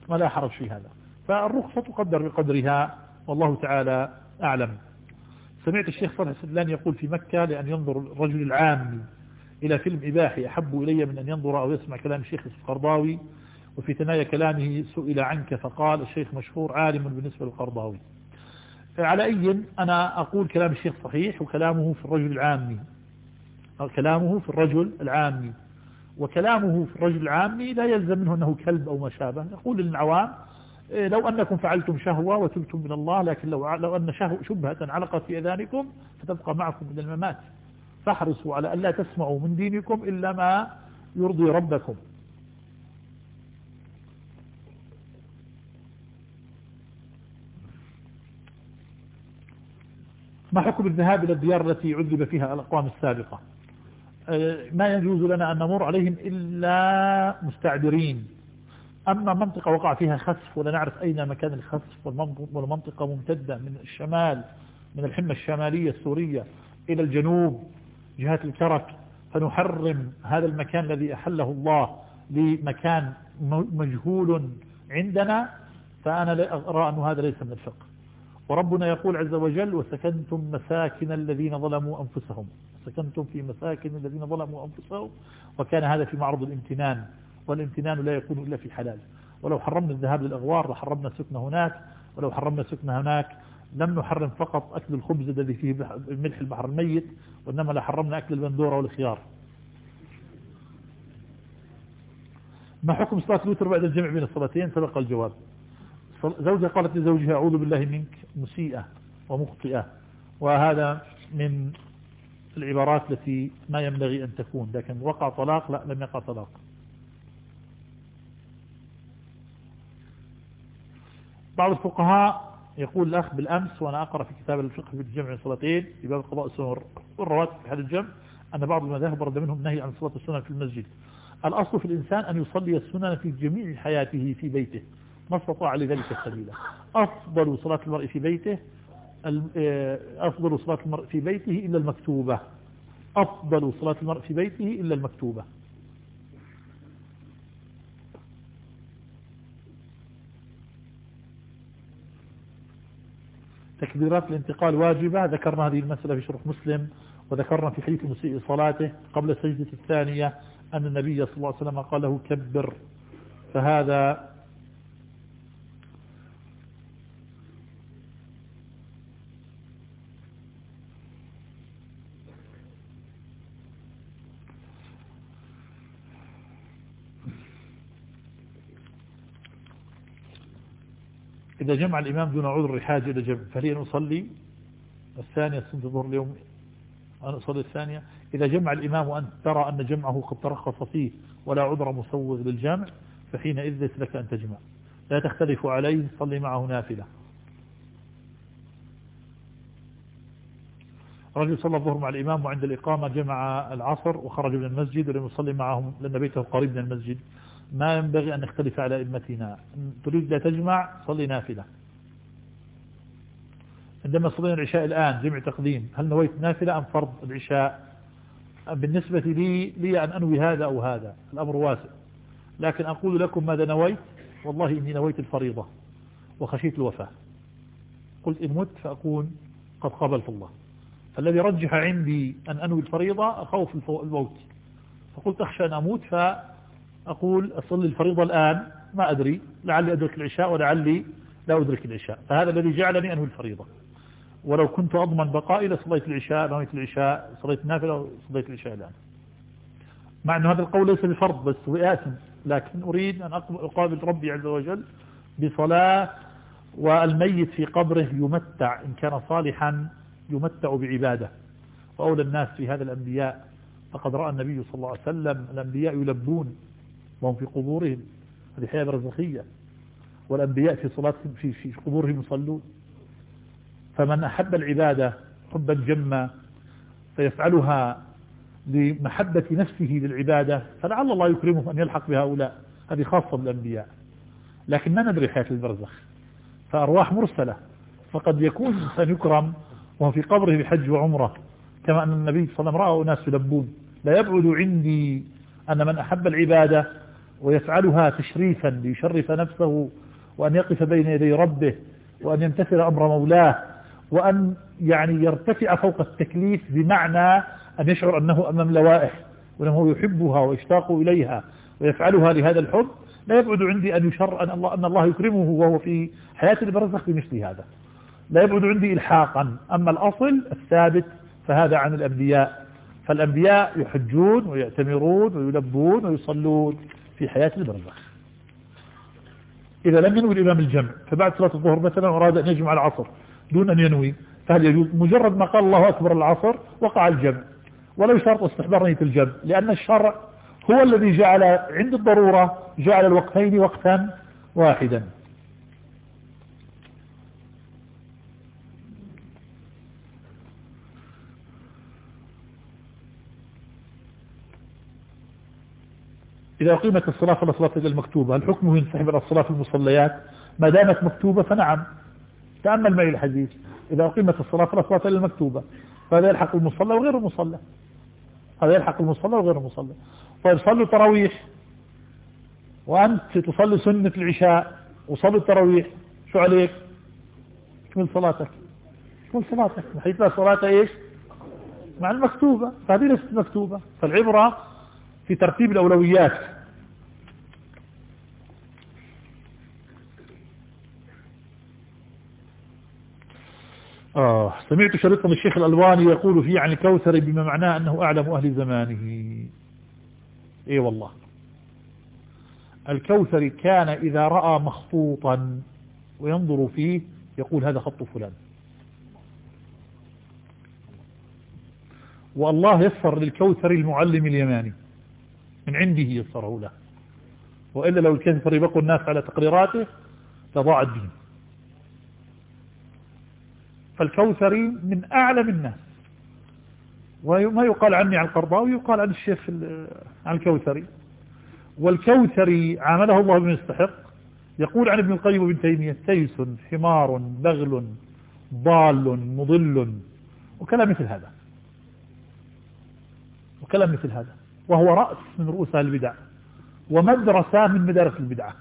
ولا حرج في هذا. فالرخصة تقدر بقدرها والله تعالى أعلم. سمعت الشيخ صالح السدلان يقول في مكة لأن ينظر الرجل العام إلى فيلم إباحي أحب إلي من أن ينظر أو يسمع كلام الشيخ القرضاوي وفي ثنايا كلامه سئل عنك فقال الشيخ مشهور عالم بالنسبة للقرضاوي. على أي أنا أقول كلام الشيخ صحيح وكلامه في الرجل العامي كلامه في الرجل العامي وكلامه في الرجل العامي لا يلزم منه أنه كلب أو ما شابه. يقول للعوام إيه، لو أنكم فعلتم شهوة وتبتم من الله لكن لو, لو أن شبهة علقت في أذانكم فتبقى معكم إلى الممات. فاحرصوا على أن لا تسمعوا من دينكم إلا ما يرضي ربكم. ما حكم الذهاب إلى الديار التي عذب فيها الأقوام السابقة؟ ما يجوز لنا أن نمر عليهم إلا مستعبرين أما منطقة وقع فيها خسف ولا نعرف أين مكان الخسف والمنطقة ممتدة من الشمال من الحمة الشمالية السورية إلى الجنوب جهة الكرك. فنحرم هذا المكان الذي أحله الله لمكان مجهول عندنا. فأنا أرى أن هذا ليس من الفقه. وربنا يقول عز وجل وسكنتم مساكن الذين ظلموا أنفسهم. سكنتم في مساكن الذين ظلموا أنفسهم وكان هذا في معرض الامتنان والامتنان لا يكون إلا في الحلال ولو حرمنا الذهاب للأغوار لحرمنا السكن هناك ولو حرمنا السكن هناك لم نحرم فقط أكل الخبز الذي فيه ملح البحر الميت وإنما لحرمنا أكل البندورة والخيار. ما حكم صلاة الوتر بعد الجمع بين الصلاتين؟ سبق الجواب. زوجها قالت لزوجها أعوذ بالله منك مسيئة ومخطئة. وهذا من العبارات التي ما ينبغي أن تكون لكن وقع طلاق لا لم يقع طلاق. بعض الفقهاء يقول الأخ بالأمس وأنا أقرأ في كتاب الفقه في الجمع الصلاتين في باب قضاء السنة والرواتب في حال الجمع أن بعض المذاهب ورد منهم النهي عن صلاة السنة في المسجد. الأصل في الإنسان أن يصلي السنن في جميع حياته في بيته ما استطاع لذلك السبيل. أفضل صلاة المرء في بيته أفضل صلاة المرء في بيته إلا المكتوبة. أفضل صلاة المرء في بيته إلا المكتوبة. تكبيرات الانتقال واجبة. ذكرنا هذه المسألة في شرح مسلم وذكرنا في حديث مسيء صلاته قبل السجدة الثانية أن النبي صلى الله عليه وسلم قال له كبر فهذا إذا جمع الإمام دون عذر حاجة إلى جمع فهل أن أصلي الثانية سنة الظهر اليوم أن أصلي الثانية. إذا جمع الإمام وأن ترى أن جمعه قد ترخص فيه ولا عذر مسوغ للجمع فحينئذ ليس لك أن تجمع. لا تختلف عليه صلي معه نافلة. رجل صلى الظهر مع الإمام وعند الإقامة جمع العصر وخرج من المسجد ولم يصلي معهم لأن بيته قريب من المسجد. ما ينبغي أن نختلف على أئمتنا تريد لا تجمع صلي نافلة. عندما صلينا العشاء الآن جمع تقديم هل نويت نافلة أم فرض العشاء؟ بالنسبة لي لي أن أنوي هذا أو هذا. الأمر واسع. لكن أقول لكم ماذا نويت؟ والله إني نويت الفريضة وخشيت الوفاة. قلت إن مت فأكون قد قبلت الله. فالذي رجح عندي أن أنوي الفريضة أخوف الموت. فقلت أخشى أن أموت فأقول أصلي الفريضة الآن ما أدري لعلي أدرك العشاء ولعلي لا أدرك العشاء فهذا الذي جعلني أنوي الفريضة. ولو كنت أضمن بقائي لصليت العشاء نويت العشاء صليت النافلة وصليت العشاء الآن. مع أن هذا القول ليس بفرض بس هو آثم لكن أريد أن أقابل ربي عز وجل بصلاة والميت في قبره يمتع إن كان صالحا يمتع بعبادة. وأولى الناس في هذا الأنبياء فقد رأى النبي صلى الله عليه وسلم الأنبياء يلبون وهم في قبورهم. هذه حياة برزخية والأنبياء في صلاتهم في, في قبورهم يصلون. فمن أحب العبادة حبا جما فيفعلها لمحبة نفسه للعبادة فلعل الله يكرمه أن يلحق بهؤلاء. هذه خاصة بالأنبياء. لكن ما ندري حياة البرزخ. فأرواح مرسلة. فقد يكون الإنسان يكرم وهو في قبره بحج وعمرة. كما أن النبي صلى الله عليه وسلم رأى ناس يلبون. لا يبعد عندي أن من أحب العبادة ويفعلها تشريفا ليشرف نفسه وأن يقف بين يدي ربه وأن يمتثل أمر مولاه وأن يعني يرتفع فوق التكليف بمعنى أن يشعر أنه أمام لوائح وأنه يحبها ويشتاق إليها ويفعلها لهذا الحب. لا يبعد عندي أن يشر أن الله, أن الله يكرمه وهو في حياة البرزخ بمثل هذا. لا يبعد عندي إلحاقا. أما الأصل الثابت فهذا عن الأنبياء. فالأنبياء يحجون ويأتمرون ويلبون ويصلون. في حياة البرزخ. إذا لم ينوي الإمام الجمع فبعد صلاة الظهر مثلا أراد أن يجمع العصر دون أن ينوي فهل يجوز؟ مجرد ما قال الله أكبر العصر وقع الجمع. ولا يشترط استحضار نية الجمع لأن الشرع هو الذي جعل عند الضرورة جعل الوقتين وقتا واحدا. إذا أقيمت الصلاة فلا صلاة إلا المكتوبة هل حكمه ينسحب على الصلاة في المصليات؟ ما دامت مكتوبة فنعم. تأمل معي الحديث. إذا أقيمت الصلاة فلا صلاة إلا المكتوبة. فهذا يلحق المصلى وغير المصلى. هذا يلحق المصلى وغير المصلى. طيب صلوا تراويح وأنت تصلي سنة العشاء وصلوا التراويح. شو عليك؟ كمل صلاتك. كمل صلاتك. حيث لا صلاة إيش؟ مع المكتوبة. فهذه ليست مكتوبة. فالعبرة في ترتيب الأولويات. آه سمعت شريطا الشيخ الألواني يقول فيه عن الكوثر بما معناه أنه أعلم أهل زمانه. إي والله. الكوثر كان إذا رأى مخطوطا وينظر فيه يقول هذا خط فلان. والله يسر للكوثر المعلم اليماني. من عنده يسره له. وإلا لو الكوثر يبقوا الناس على تقريراته لضاع الدين. فالكوثري من أعلم الناس. وما يقال عني عن القرضاوي يقال عن الشيخ عن الكوثري. والكوثري عامله الله بما يستحق. يقول عن ابن القيم وابن تيمية تيس حمار بغل ضال مضل. وكلام مثل هذا. وكلام مثل هذا. وهو رأس من رؤوس البدع ومدرسة من مدارس البدعة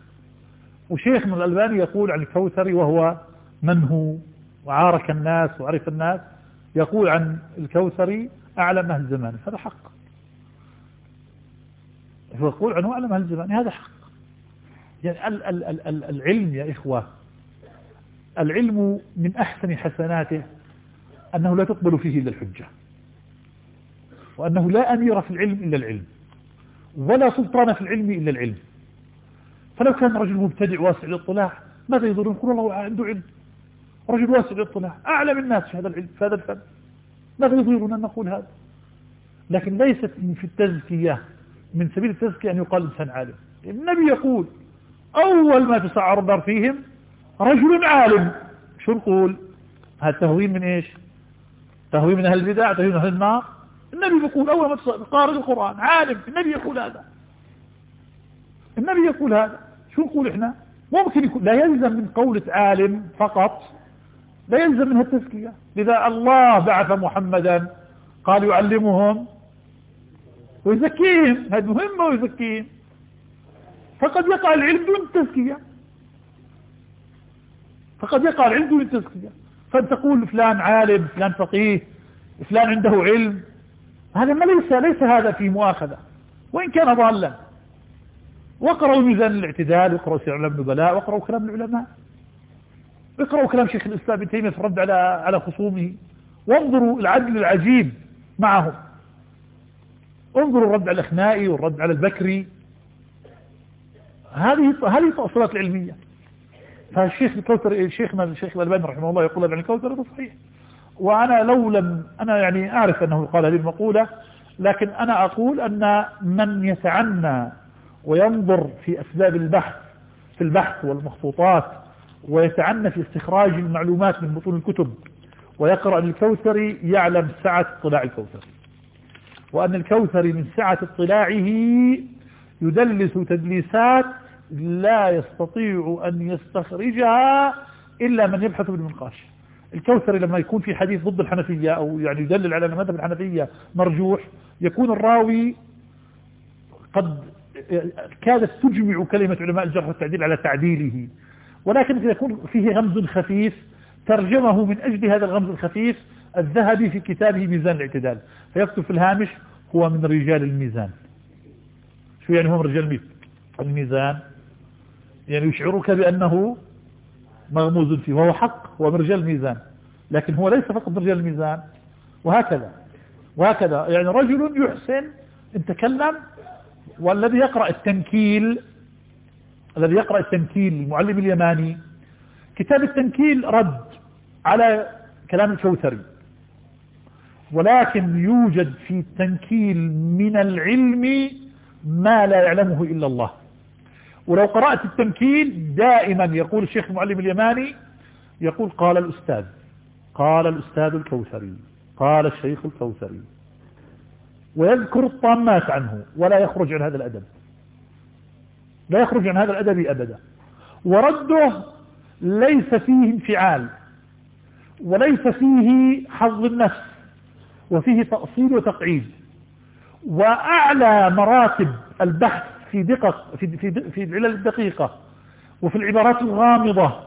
وشيخ من الألباني يقول عن الكوثري وهو من هو وعارك الناس وعرف الناس يقول عن الكوثري أعلم أهل زمانه هذا حق. يقول عنه أعلم أهل زمانه هذا حق. يعني ال ال ال ال العلم يا إخوة العلم من أحسن حسناته أنه لا تقبل فيه إلا الحجة. وأنه لا أمير في العلم إلا العلم ولا سلطان في العلم إلا العلم. فلو كان رجل مبتدع واسع الاطلاع ماذا يضرون؟ يقول الله عنده علم. رجل واسع الاطلاع أعلم الناس في هذا العلم في هذا الفن. ماذا يضيرنا أن نقول هذا؟ لكن ليست في التزكية من سبيل التزكية أن يقال إنسان عالم. النبي يقول أول ما تسعر النار فيهم رجل عالم. شو نقول؟ هذا تهوين من إيش؟ تهوين من أهل البدع تهوين من أهل النار. النبي يقول أول ما قارئ القرآن عالم النبي يقول هذا. النبي يقول هذا. شو نقول إحنا؟ ممكن يكون لا يلزم من قولة عالم فقط. لا يلزم منها التزكية لذا الله بعث محمدا. قال يعلمهم. ويزكيهم. هذه مهمة ويزكيهم. فقد يقع العلم دون التزكية. فقد يقع العلم دون التزكية. فأنت تقول فلان عالم فلان فقيه فلان عنده علم. هذا ما ليس ليس هذا في مؤاخذة. وإن كان ضالا. واقرأوا ميزان الاعتدال واقرأوا سير علم النبلاء واقرأوا كلام العلماء. اقرأوا كلام شيخ الإسلام ابن تيمية في الرد على على خصومه. وانظروا العدل العجيب معهم. انظروا الرد على الأخنائي والرد على البكري. هذه هذه التأصيلات العلمية فالشيخ الكوثر شيخنا الشيخ الألباني رحمه الله يقول عن الكوثر هذا صحيح. وأنا لو لم أنا يعني أعرف أنه قال هذه المقولة لكن أنا أقول أن من يتعنى وينظر في أسباب البحث في البحث والمخطوطات ويتعنى في استخراج المعلومات من بطون الكتب ويقرأ الكوثري يعلم سعة اطلاع الكوثري وأن الكوثري من سعة اطلاعه يدلس تدليسات لا يستطيع أن يستخرجها إلا من يبحث بالمنقاش. الكوثري لما يكون في حديث ضد الحنفية أو يعني يدلل على أن مذهب الحنفية مرجوح يكون الراوي قد كادت تجمع كلمة علماء الجرح والتعديل على تعديله. ولكن يكون فيه غمز خفيف ترجمه من أجل هذا الغمز الخفيف الذهبي في كتابه ميزان الاعتدال. فيكتب في الهامش هو من رجال الميزان. شو يعني هو من رجال الميزان؟ يعني يشعرك بأنه مغموز فيه وهو حق هو من رجال الميزان. لكن هو ليس فقط من رجال الميزان. وهكذا. وهكذا. يعني رجل يحسن إن تكلم والذي يقرأ التنكيل الذي يقرأ التنكيل المعلم اليماني كتاب التنكيل رد على كلام الكوثري. ولكن يوجد في التنكيل من العلم ما لا يعلمه إلا الله. ولو قرأت التنكيل دائما يقول الشيخ المعلم اليماني يقول قال الأستاذ قال الأستاذ الكوثري قال الشيخ الكوثري ويذكر الطامات عنه ولا يخرج عن هذا الأدب. لا يخرج عن هذا الأدب أبدا. ورده ليس فيه انفعال وليس فيه حظ النفس وفيه تأصيل وتقعيد. وأعلى مراتب البحث في دقق في في في العلل الدقيقة وفي العبارات الغامضة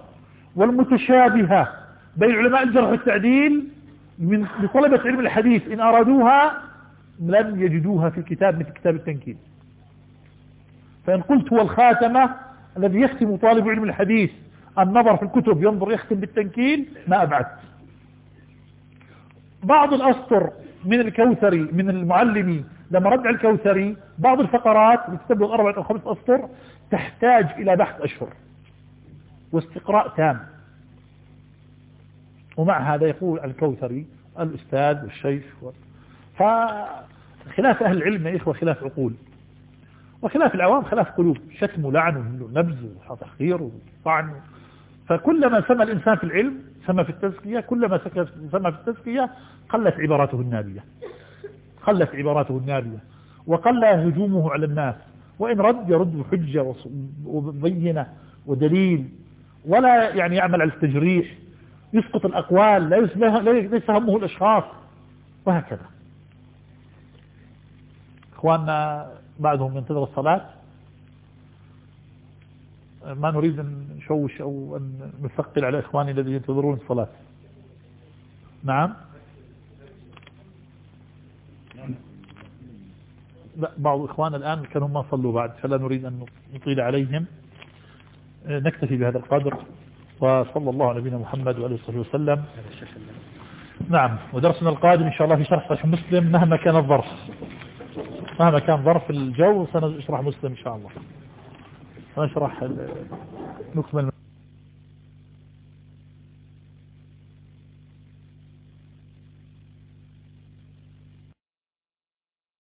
والمتشابهة بين علماء الجرح والتعديل من لطلبة علم الحديث إن أرادوها لم يجدوها في كتاب مثل كتاب التنكيل. فإن قلت هو الخاتمة الذي يختم طالب علم الحديث النظر في الكتب ينظر يختم بالتنكيل ما أبعدت بعض الأسطر من الكوثري من المعلمي لما رجع الكوثري بعض الفقرات تستبلغ أربعة أو خمسة أسطر تحتاج إلى بحث أشهر واستقراء تام. ومع هذا يقول الكوثري الأستاذ والشيخ و... فخلاف أهل العلم يا إخوة خلاف عقول. وخلاف العوام خلاف قلوب. شتم ولعن ونبز وتحقير وطعن. فكلما سمى الإنسان في العلم سمى في التزكية كلما سمى في التزكية قلت عباراته النابية قلت عباراته النابية وقل هجومه على الناس وإن رد يرد بحجة وبينة ودليل ولا يعني يعمل على التجريح يسقط الأقوال ليس همه الأشخاص وهكذا. إخواننا بعدهم ينتظر الصلاة ما نريد أن نشوش أو أن نثقل على إخواني الذين ينتظرون الصلاة. نعم لا بعض إخوان الآن كانوا ما صلوا بعد فلا نريد أن نطيل عليهم. نكتفي بهذا القدر وصلى الله على نبينا محمد وآله وصحبه وسلم. نعم ودرسنا القادم إن شاء الله في شرح صحيح مسلم مهما كان الظرف. مهما كان ظرف الجو سنشرح مسلم إن شاء الله. نشرح نكمل